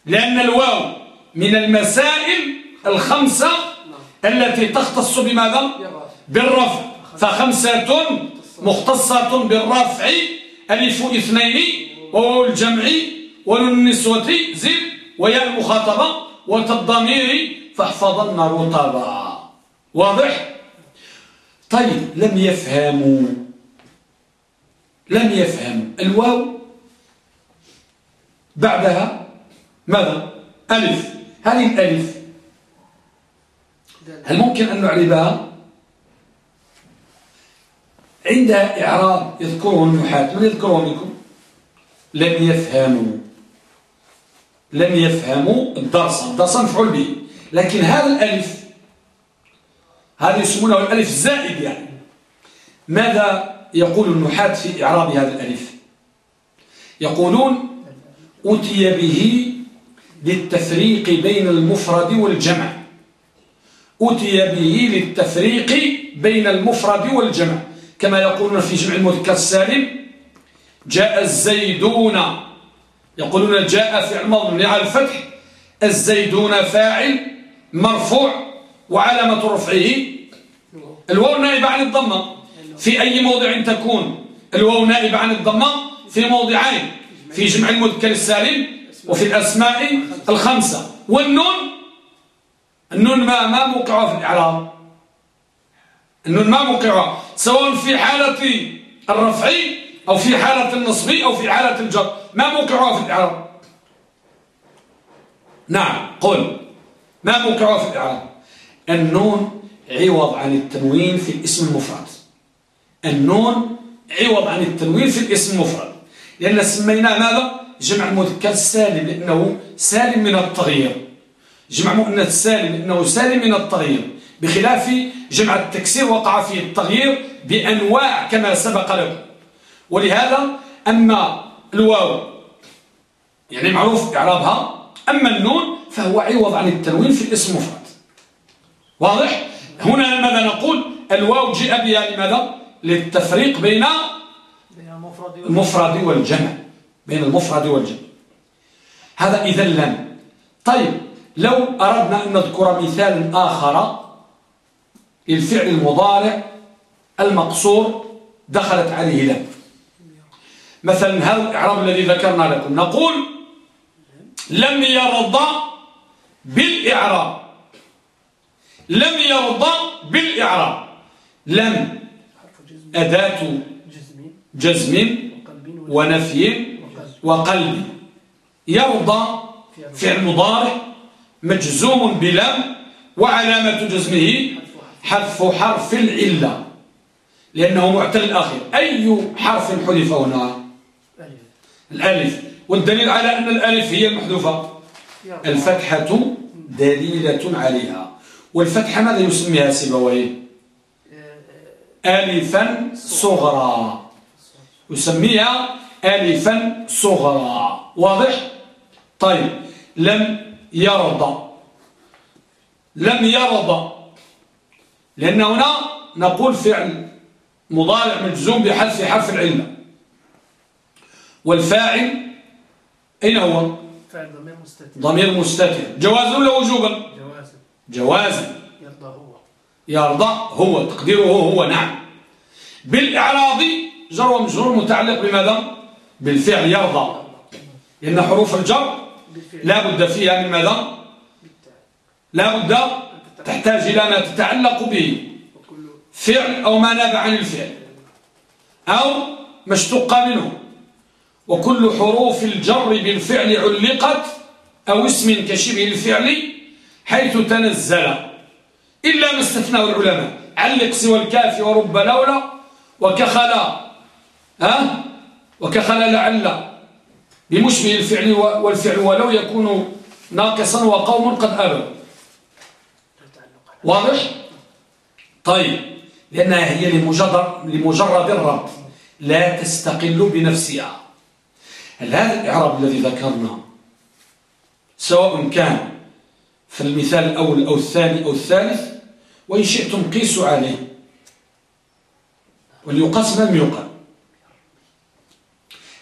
لأن الواو من المسائل الخمسة التي تختص بماذا؟ بالرفع. فخمسة مختصة بالرفع ألف اثنين وواو الجمع ونون زد وياء المخاطبة وتالضمير فاحفظن رطبا واضح؟ طيب لم يفهموا. لم يفهموا الواو بعدها ماذا؟ ألف. هذه الألف. هل ممكن أن نعربها؟ عندها إعراب يذكره النحاة. من يذكره منكم؟ لم يفهموا. لم يفهموا الدرس. الدرس مفعول به. لكن هذا الألف هذا يسمونه الألف الزائد يعني. ماذا يقول النحاة في إعراب هذا الألف؟ يقولون أتي به للتفريق بين المفرد والجمع. أتي به للتفريق بين المفرد والجمع. كما يقولون في جمع المذكر السالم جاء الزيدون. يقولون جاء فعل مضمون على الفتح. الزيدون فاعل مرفوع وعلامة رفعه. الواو نائب عن الضمة. في أي موضع تكون؟ الواو نائب عن الضمة في موضعين في جمع المذكر السالم وفي الأسماء الخمسة. والنون؟ النون ما ما موقعها في الإعراب. النون ما موقعها سواء في حالة الرفع أو في حالة النصب أو في حالة الجر. ما موقعها في الإعراب؟ نعم قل. ما موقعها في الإعراب؟ النون عوض عن التنوين في الاسم المفرد. النون عوض عن التنوين في الاسم المفرد. لأن سميناه ماذا؟ جمع المذكر السالم لأنه سالم من التغيير. جمع مؤنث السالم لأنه سالم من التغيير. بخلاف جمع التكسير وقع فيه التغيير بأنواع كما سبق لكم. ولهذا أما الواو يعني معروف إعرابها أما النون فهو عوض عن التنوين في الاسم مفرد. واضح؟ هنا ماذا نقول؟ الواو جاء بها لماذا؟ للتفريق بين المفرد والجمع. بين المفرد والجمع. هذا إذا لم طيب لو أردنا أن نذكر مثال آخر للفعل المضارع المقصور دخلت عليه لم مثلا هذا الإعراب الذي ذكرنا لكم نقول لم يرضى بالإعراب. لم يرضى بالإعراب. لم. أداة جزم ونفي وقلب. يرضى فعل مضارع مجزوم بلم وعلامة جزمه حذف حرف العلة لأنه معتل الأخير أي حرف حذف هنا؟ الألف. والدليل على أن الألف هي المحذوفة. الفتحة دليلة عليها. والفتحة ماذا يسميها سيبويه؟ ألفا صغرى. يسميها ألفا صغرى. واضح؟ طيب. لم يرضى لم يرضى لأن هنا نقول فعل مضارع مجزوم بحذف حرف العلة. والفاعل أين هو؟ ضمير مستتر. ضمير مستتر. جوازا ولا وجوبا جوازا جوازا يرضى هو. يرضى هو. تقديره هو. نعم. بالإعراض جر ومجرور متعلق بماذا؟ بالفعل يرضى. لأن حروف الجر لا بد فيها من ماذا؟ لا بد تحتاج إلى ما تتعلق به. فعل أو ما ناب عن الفعل. أو ما اشتق منه. وكل حروف الجر بالفعل علقت أو اسم كشبه الفعل حيث تنزل. إلا ما استثناه العلماء. علق سوى الكاف ورب لولا وكخلا ها؟ وكخلا لعل. بمشبه الفعل والفعل ولو يكون ناقصا وقوم قد أبوا. واضح؟ طيب. لأنها هي لمجرد, لمجرد الربط لا تستقل بنفسها. هل هذا الإعراب الذي ذكرنا سواء كان في المثال الأول أو الثاني أو الثالث وإن شئتم قيسوا عليه. وليقاس لم يقال.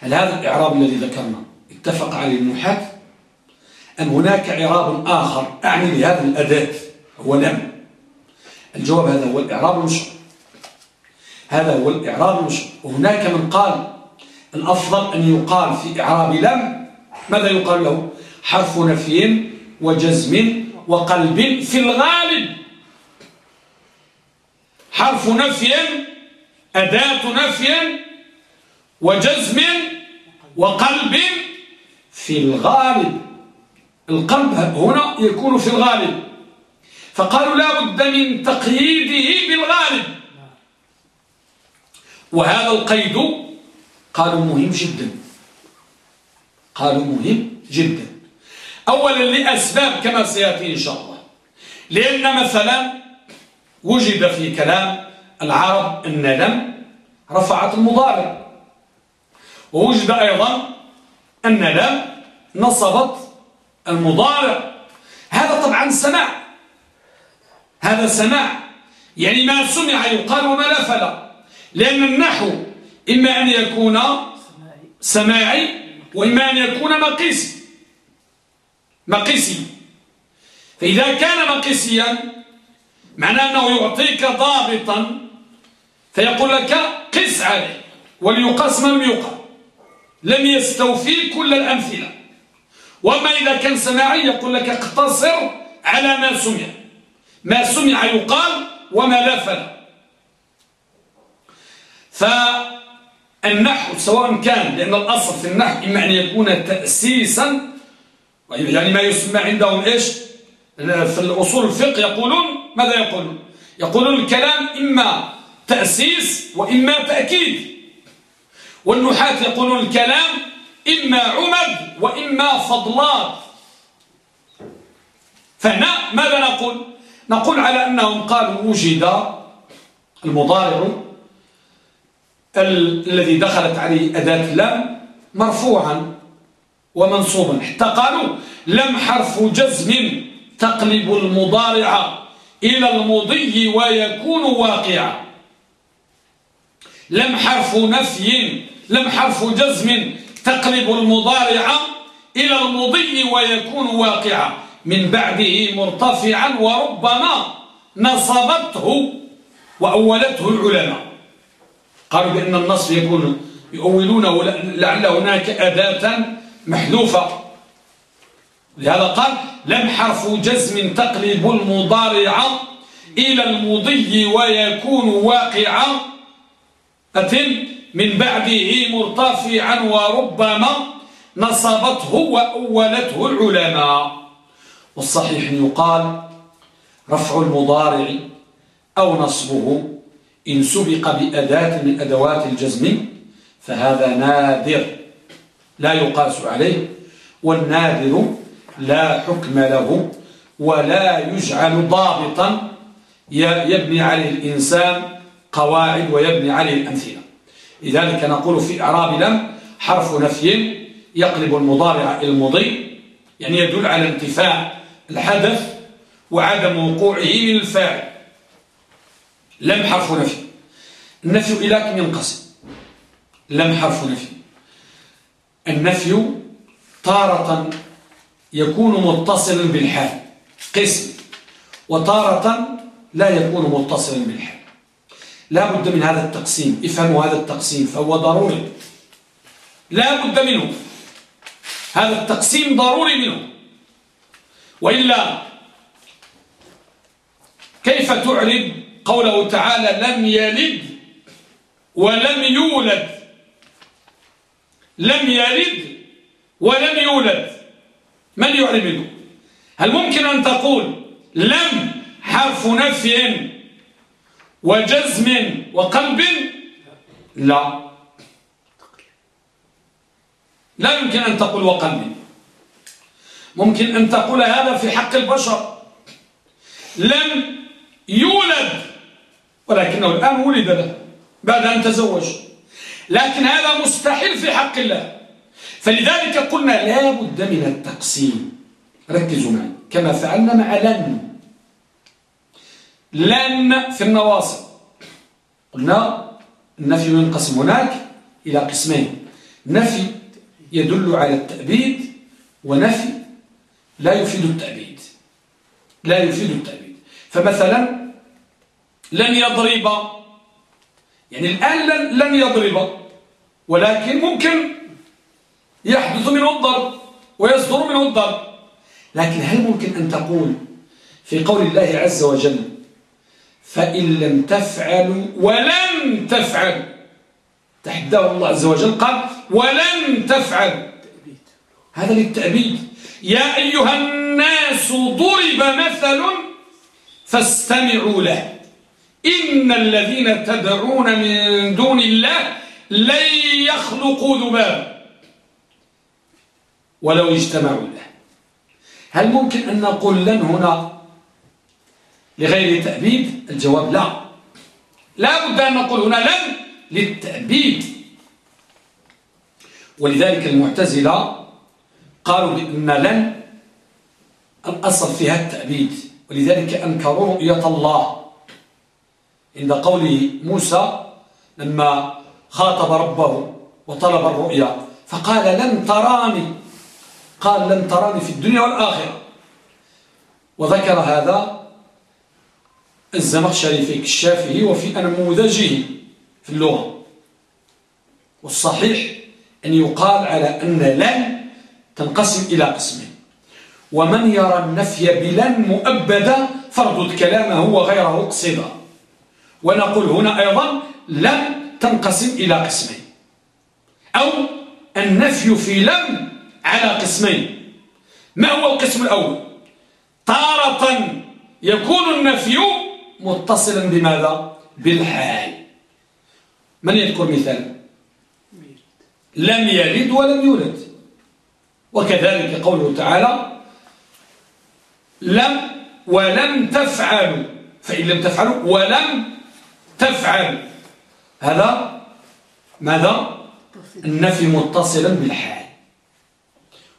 هل هذا الإعراب الذي ذكرنا اتفق عليه النحاة أم هناك إعراب آخر أعني لهذه الأداة؟ هو لم. الجواب هذا هو الإعراب المشهور. هذا هو الإعراب المشهور. وهناك من قال الأفضل أن يقال في إعراب لم ماذا يقال له؟ حرف نفي وجزم وقلب في الغالب. حرف نفي أداة نفي وجزم وقلب في الغالب. القلب هنا يكون في الغالب. فقالوا لا بد من تقييده بالغالب. وهذا القيد قالوا مهم جدا. قالوا مهم جدا. أولا لأسباب كما سيأتي إن شاء الله. لأن مثلا وجد في كلام العرب أن لم رفعت المضارع. ووجد أيضا أن لم نصبت المضارع. هذا طبعا سماع. هذا سماع. يعني ما سمع يقال وما لا فلا. لأن النحو إما أن يكون سماعي وإما أن يكون مقيسي. مقيسي. فإذا كان مقيسيا معناه أنه يعطيك ضابطا فيقول لك قس عليه وليقاس ما لم يقال لم يستوفي كل الأمثلة. وما إذا كان سماعي يقول لك اقتصر على ما سمع. ما سمع يقال وما لا فلا. فالنحو سواء كان لأن الأصل في النحو إما أن يكون تأسيسا يعني ما يسمى عندهم إيش؟ في الأصول الفقه يقولون ماذا يقولون؟ يقولون الكلام إما تأسيس وإما تأكيد. والنحاة يقولون الكلام إما عمد وإما فضلات. فهنا ماذا نقول؟ نقول على أنهم قالوا وجد المضارع الذي دخلت عليه أداة لم مرفوعا ومنصوبا. حتى قالوا لم حرف جزم تقلب المضارع إلى المضي ويكون واقعا. لم حرف نفي لم حرف جزم تقلب المضارع إلى المضي ويكون واقعا. من بعده مرتفعا وربما نصبته وأولته العلماء. قالوا بأن النصب يكون يؤولونه لعل هناك أداة محذوفة. لهذا قال لم حرف جزم تقلب المضارع إلى المضي ويكون واقعا أتم من بعده مرتفعا وربما نصبته وأولته العلماء. والصحيح يقال رفع المضارع أو نصبه إن سبق بأداة من أدوات الجزم فهذا نادر لا يقاس عليه والنادر لا حكم له ولا يجعل ضابطا يبني عليه الإنسان قواعد ويبني عليه الأمثلة. لذلك نقول في إعراب لم حرف نفي يقلب المضارع إلى المضي يعني يدل على انتفاع الحدث وعدم وقوعه من الفاعل لم حرف نفي. النفي إلى كم ينقسم؟ لم حرف نفي. النفي تارة يكون متصلا بالحال قسم. وتارة لا يكون متصلا بالحال. لا بد من هذا التقسيم. افهموا هذا التقسيم فهو ضروري. لا بد منه. هذا التقسيم ضروري منه. وإلا كيف تعرب قوله تعالى لم يلد ولم يولد. لم يلد ولم يولد. من يعرب منه هل ممكن أن تقول لم حرف نفي وجزم وقلب؟ لا. لا يمكن أن تقول وقلب. ممكن أن تقول هذا في حق البشر. لم يولد. ولكنه الآن ولد له بعد أن تزوج. لكن هذا مستحيل في حق الله. فلذلك قلنا لا بد من التقسيم. ركزوا معي. كما فعلنا مع لن. لن في النواصب. قلنا النفي ينقسم هناك إلى قسمين. نفي يدل على التأبيد ونفي لا يفيد التأبيد. لا يفيد التأبيد. فمثلا لن يضرب. يعني الآن لن, يضرب. ولكن ممكن يحدث منه الضرب ويصدر منه الضرب. لكن هل ممكن أن تقول في قول الله عز وجل فإن لم تفعلوا ولن تفعلوا تحداه الله عز وجل قال ولن تفعلوا هذا للتأبيد. يا أيها الناس ضرب مثل فاستمعوا له. إن الذين تدعون من دون الله لن يخلقوا ذبابا. ولو اجتمعوا له. هل ممكن أن نقول لن هنا لغير تأبيد الجواب لا. لا بد أن نقول هنا لن للتأبيد. ولذلك المعتزلة قالوا بأن لن الأصل فيها التأبيد. ولذلك أنكروا رؤية الله. عند قول موسى لما خاطب ربه وطلب الرؤيا فقال لن تراني. قال لن تراني في الدنيا والآخرة. وذكر هذا الزمخشري في كشافه وفي أنموذجه في اللغة. والصحيح أن يقال على أن لن تنقسم إلى قسمين. ومن يرى النفي بلن مؤبدا فردد كلامه وغيره قصدا ونقول هنا أيضا لن تنقسم إلى قسمين. أو النفي في لم على قسمين. ما هو القسم الأول؟ تارة يكون النفي متصلا بماذا؟ بالحال. من يذكر مثال؟ لم يلد ولم يولد. وكذلك قوله تعالى لم ولم تفعلوا. فإن لم تفعلوا ولم تفعلوا هذا ماذا؟ النفي متصلا بالحال.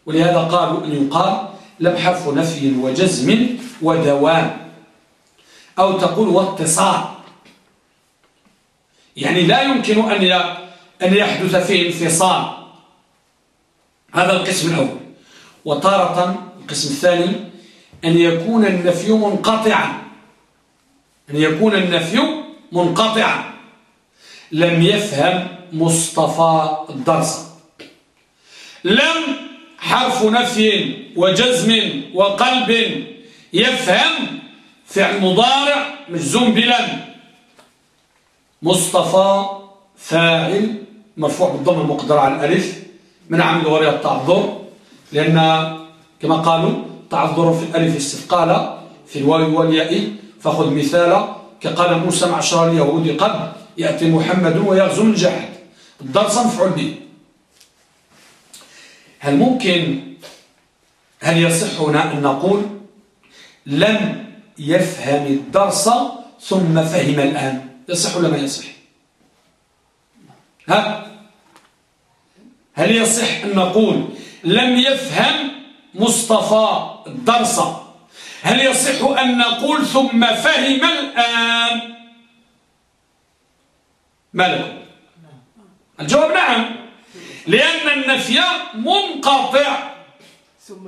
ولهذا قالوا أن يقال لم حرف نفي وجزم ودوام. أو تقول واتصال. يعني لا يمكن أن أن يحدث فيه انفصال. هذا القسم الأول. وتارة القسم الثاني أن يكون النفي منقطعا. أن يكون النفي منقطعا. لم يفهم مصطفى الدرس. لم حرف نفي وجزم وقلب يفهم فعل مضارع مجزوم بلم. مصطفى فاعل مرفوع بالضم المقدرة على الألف من عمل ورياض التعذر لأن كما قالوا تعذر في الألف استثقال في الواو والياء فخذ مثال كقال موسى معشر اليهود قد يأتي محمد ويغزو من جحد. الدرس مفعول به هل ممكن هل يصح هنا أن نقول لم يفهم الدرس ثم فهم الآن؟ يصح ولا ما يصح؟ ها؟ هل يصح أن نقول لم يفهم مصطفى الدرس هل يصح أن نقول ثم فهم الآن؟ ما لكم؟ الجواب نعم. لأن النفي منقطع. ثم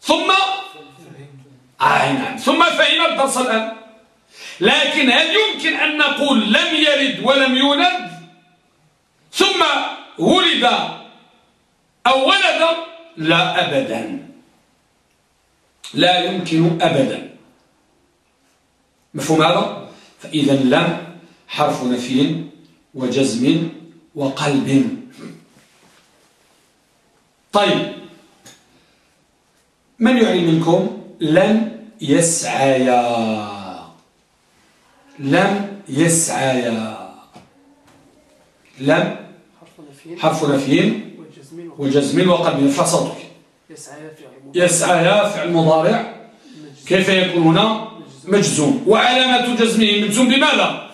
ثم؟ آه نعم. ثم فهم الدرس الآن. لكن هل يمكن أن نقول لم يلد ولم يولد؟ ثم ولد أو ولد؟ لا أبدا. لا يمكن أبدا. مفهوم هذا؟ فإذا لم حرف نفي وجزم وقلب. طيب من يعلم منكم؟ لن يسعيا. لم يسعيا. لم حرف نفي وجزم وقلب. فصلتك. يسعيا فعل مضارع كيف يكون هنا؟ مجزوم. وعلامة جزمه مجزوم بماذا؟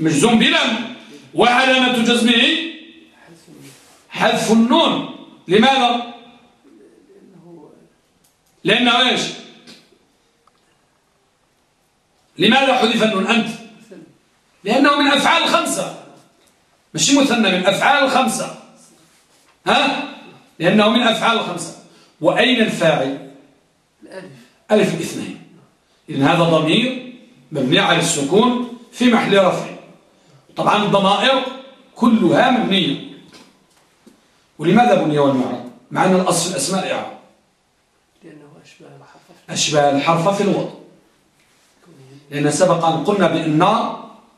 مجزوم بلم. وعلامة جزمه حذف النون. لماذا؟ لأنه إيش؟ لماذا حذف النون أنت؟ لأنه من أفعال الخمسة مش مثنى من أفعال الخمسة ها؟ لأنه من أفعال الخمسة. وأين الفاعل؟ الألف ألف الاثنين إذن هذا ضمير مبني على السكون في محل رفع طبعا الضمائر كلها مبنية. ولماذا بني والمعرض مع أن الأصل الأسماء إعراب لأنه أشبه الحرف أشبه الحرف في الوضع. لأن سبق أن قلنا بأن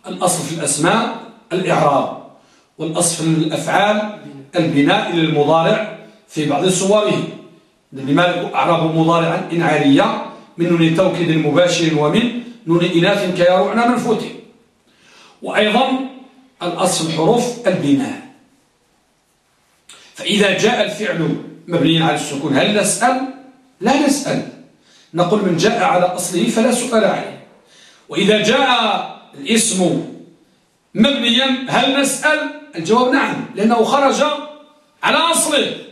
الأصل في الأسماء الإعراب والأصل في الأفعال البناء للمضارع في بعض صوره لماذا أعراب مضارعا إنعالية من نون توكيد مباشر ومن نون إناث كيروعنا منفوت وأيضا الأصل الحروف البناء. فإذا جاء الفعل مبني على السكون هل نسأل؟ لا نسأل. نقول من جاء على أصله فلا سؤال عليه. وإذا جاء الاسم مبنيا هل نسأل؟ الجواب نعم لأنه خرج على أصله.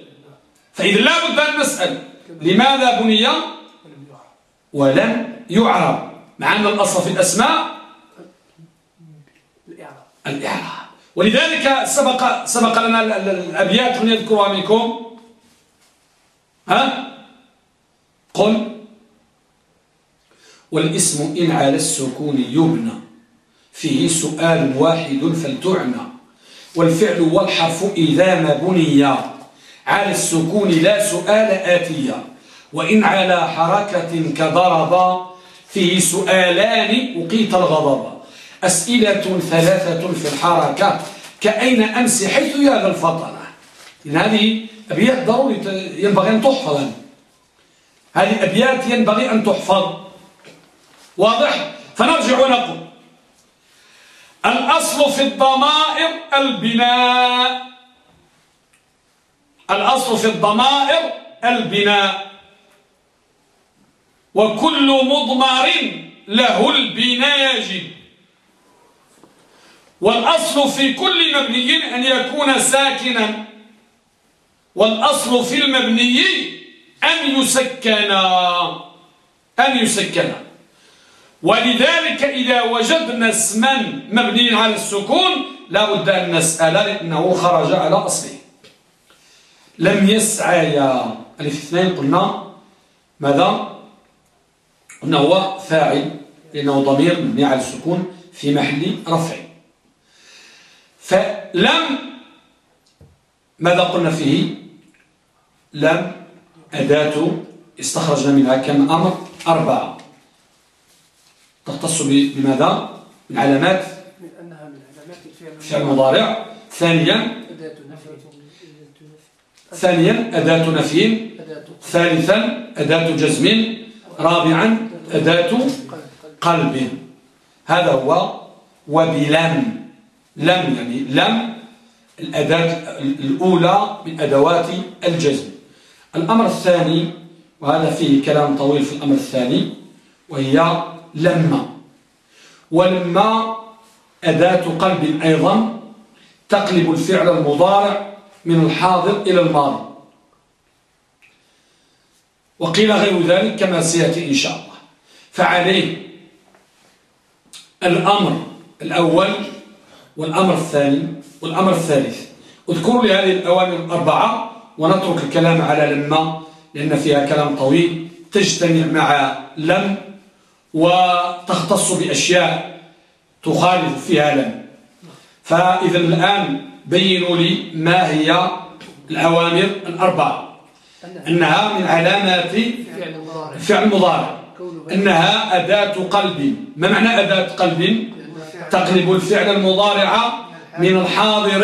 فإذا لا بد أن نسأل لماذا بني ولم يعرب؟ مع أن الأصل في الأسماء الإعراب. ولذلك سبق سبق لنا الأبيات من يذكرها منكم. ها؟ قل والاسم إن على السكون يبنى فيه سؤال واحد فلتعنى والفعل والحرف إذا ما بني على السكون لا سؤال آتيا وإن على حركة كضرب فيه سؤالان وقيت الغضب. أسئلة ثلاثة في الحركة. كأين أمس حيث يا ذا الفطنة؟ إن هذه أبيات ضروري ينبغي أن تحفظ. هذه أبيات ينبغي أن تحفظ. واضح؟ فنرجع ونقول. الأصل في الضمائر البناء. الأصل في الضمائر البناء. وكل مضمر له البناء يجب والأصل في كل مبني أن يكون ساكنا. والأصل في المبني أن يسكن. أن يسكن. ولذلك إذا وجدنا اسما مبنيا على السكون لا بد أن نسأل لأنه خرج على أصله. لم يسعى ألف اثنين. قلنا ماذا؟ قلنا هو فاعل لأنه ضمير مبني على السكون في محل رفع. فلم ماذا قلنا فيه؟ لم أداة استخرجنا منها كم أمر؟ أربعة. تختص بماذا؟ من علامات. من أنها من علامات الفعل المضارع. ثانيا ثانيا أداة نفي ثالثا أداة جزم. رابعا أداة قلب. هذا هو وبلم. لم يعني لم الأداة الأولى من أدوات الجزم. الأمر الثاني وهذا فيه كلام طويل في الأمر الثاني وهي لما ولما أداة قلب أيضا تقلب الفعل المضارع من الحاضر إلى الماضي. وقيل غير ذلك كما سيأتي إن شاء الله. فعليه الأمر الأول والأمر الثاني والأمر الثالث. اذكروا لي هذه الأوامر الأربعة ونترك الكلام على لما لأن فيها كلام طويل. تجتمع مع لم وتختص بأشياء تخالف فيها لم. فإذا الآن بينوا لي ما هي الأوامر الأربعة. أنها من علامات الفعل المضارع أنها أداة قلب. ما معنى أداة قلب؟ تقلب الفعل المضارع من الحاضر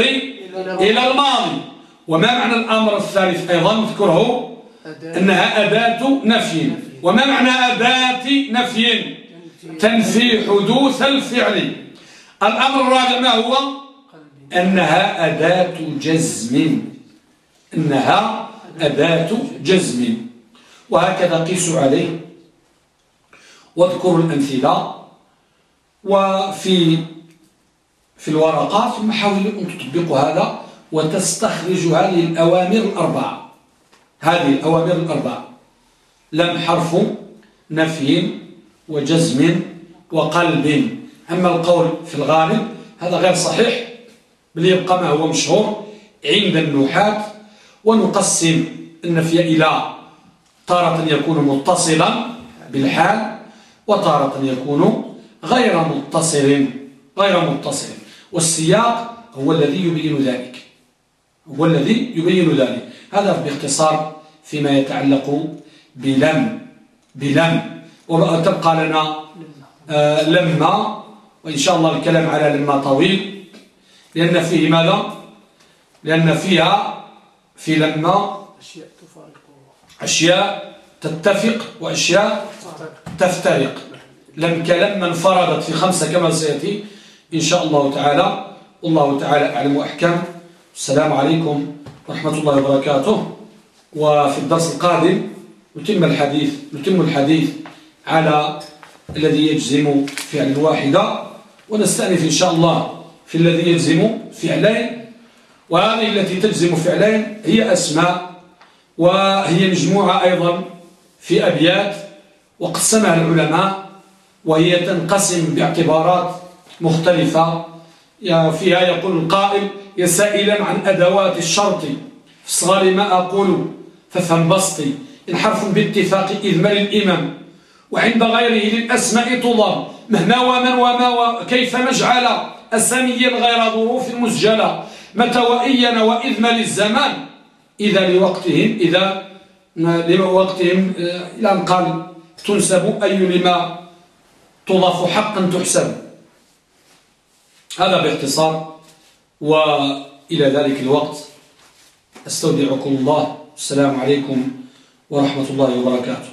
إلى الماضي. وما معنى الأمر الثالث أيضا؟ نذكره أنها أداة نفي. وما معنى أداة نفي؟ تنفي حدوث الفعل. الأمر الرابع ما هو؟ أنها أداة جزم. إنها أداة جزم. وهكذا قيسوا عليه. واذكروا الأمثلة. وفي في الورقات ثم حاولوا أن تطبقوا هذا وتستخرجوا هذه الأوامر الأربعة. هذه الأوامر الأربعة. لم حرف نفي وجزم وقلب. أما القول في الغالب هذا غير صحيح. بل يبقى ما هو مشهور عند النحاة ونقسم النفي إلى تارة يكون متصلا بالحال وتارة يكون غير متصل غير متصل. والسياق هو الذي يبين ذلك. هو الذي يبين ذلك. هذا باختصار فيما يتعلق بلم بلم. وتبقى لنا آه، لما وإن شاء الله الكلام على لما طويل. لأن فيه ماذا؟ لأن فيها في لما أشياء تفارق. أشياء تتفق وأشياء تفترق. لم كلما انفردت في خمسة كما سيأتي إن شاء الله تعالى. والله تعالى أعلم وأحكم. السلام عليكم ورحمة الله وبركاته. وفي الدرس القادم نتم الحديث نتم الحديث على الذي يجزم فعل واحدة ونستأنف إن شاء الله في الذي يجزم فعلين وهذه التي تجزم فعلين هي أسماء وهي مجموعة أيضا في أبيات وقسمها العلماء وهي تنقسم باعتبارات مختلفة. فيها يقول القائل يسائلا عن أدوات الشرط. في ما أقول ففهم بسطي. إن حرف باتفاق إذ مل الإمام وعند غيره للأسماء تضام مهما ومن وما وكيف نجعل أساميا غير ظروف مسجلة متى وإينا وإذ مل الزمان إذا لوقتهم إذا لوقتهم إلى أن قال تنسب أي لما تضاف حقا تحسب. هذا باختصار وإلى ذلك الوقت أستودعكم الله. السلام عليكم ورحمة الله وبركاته.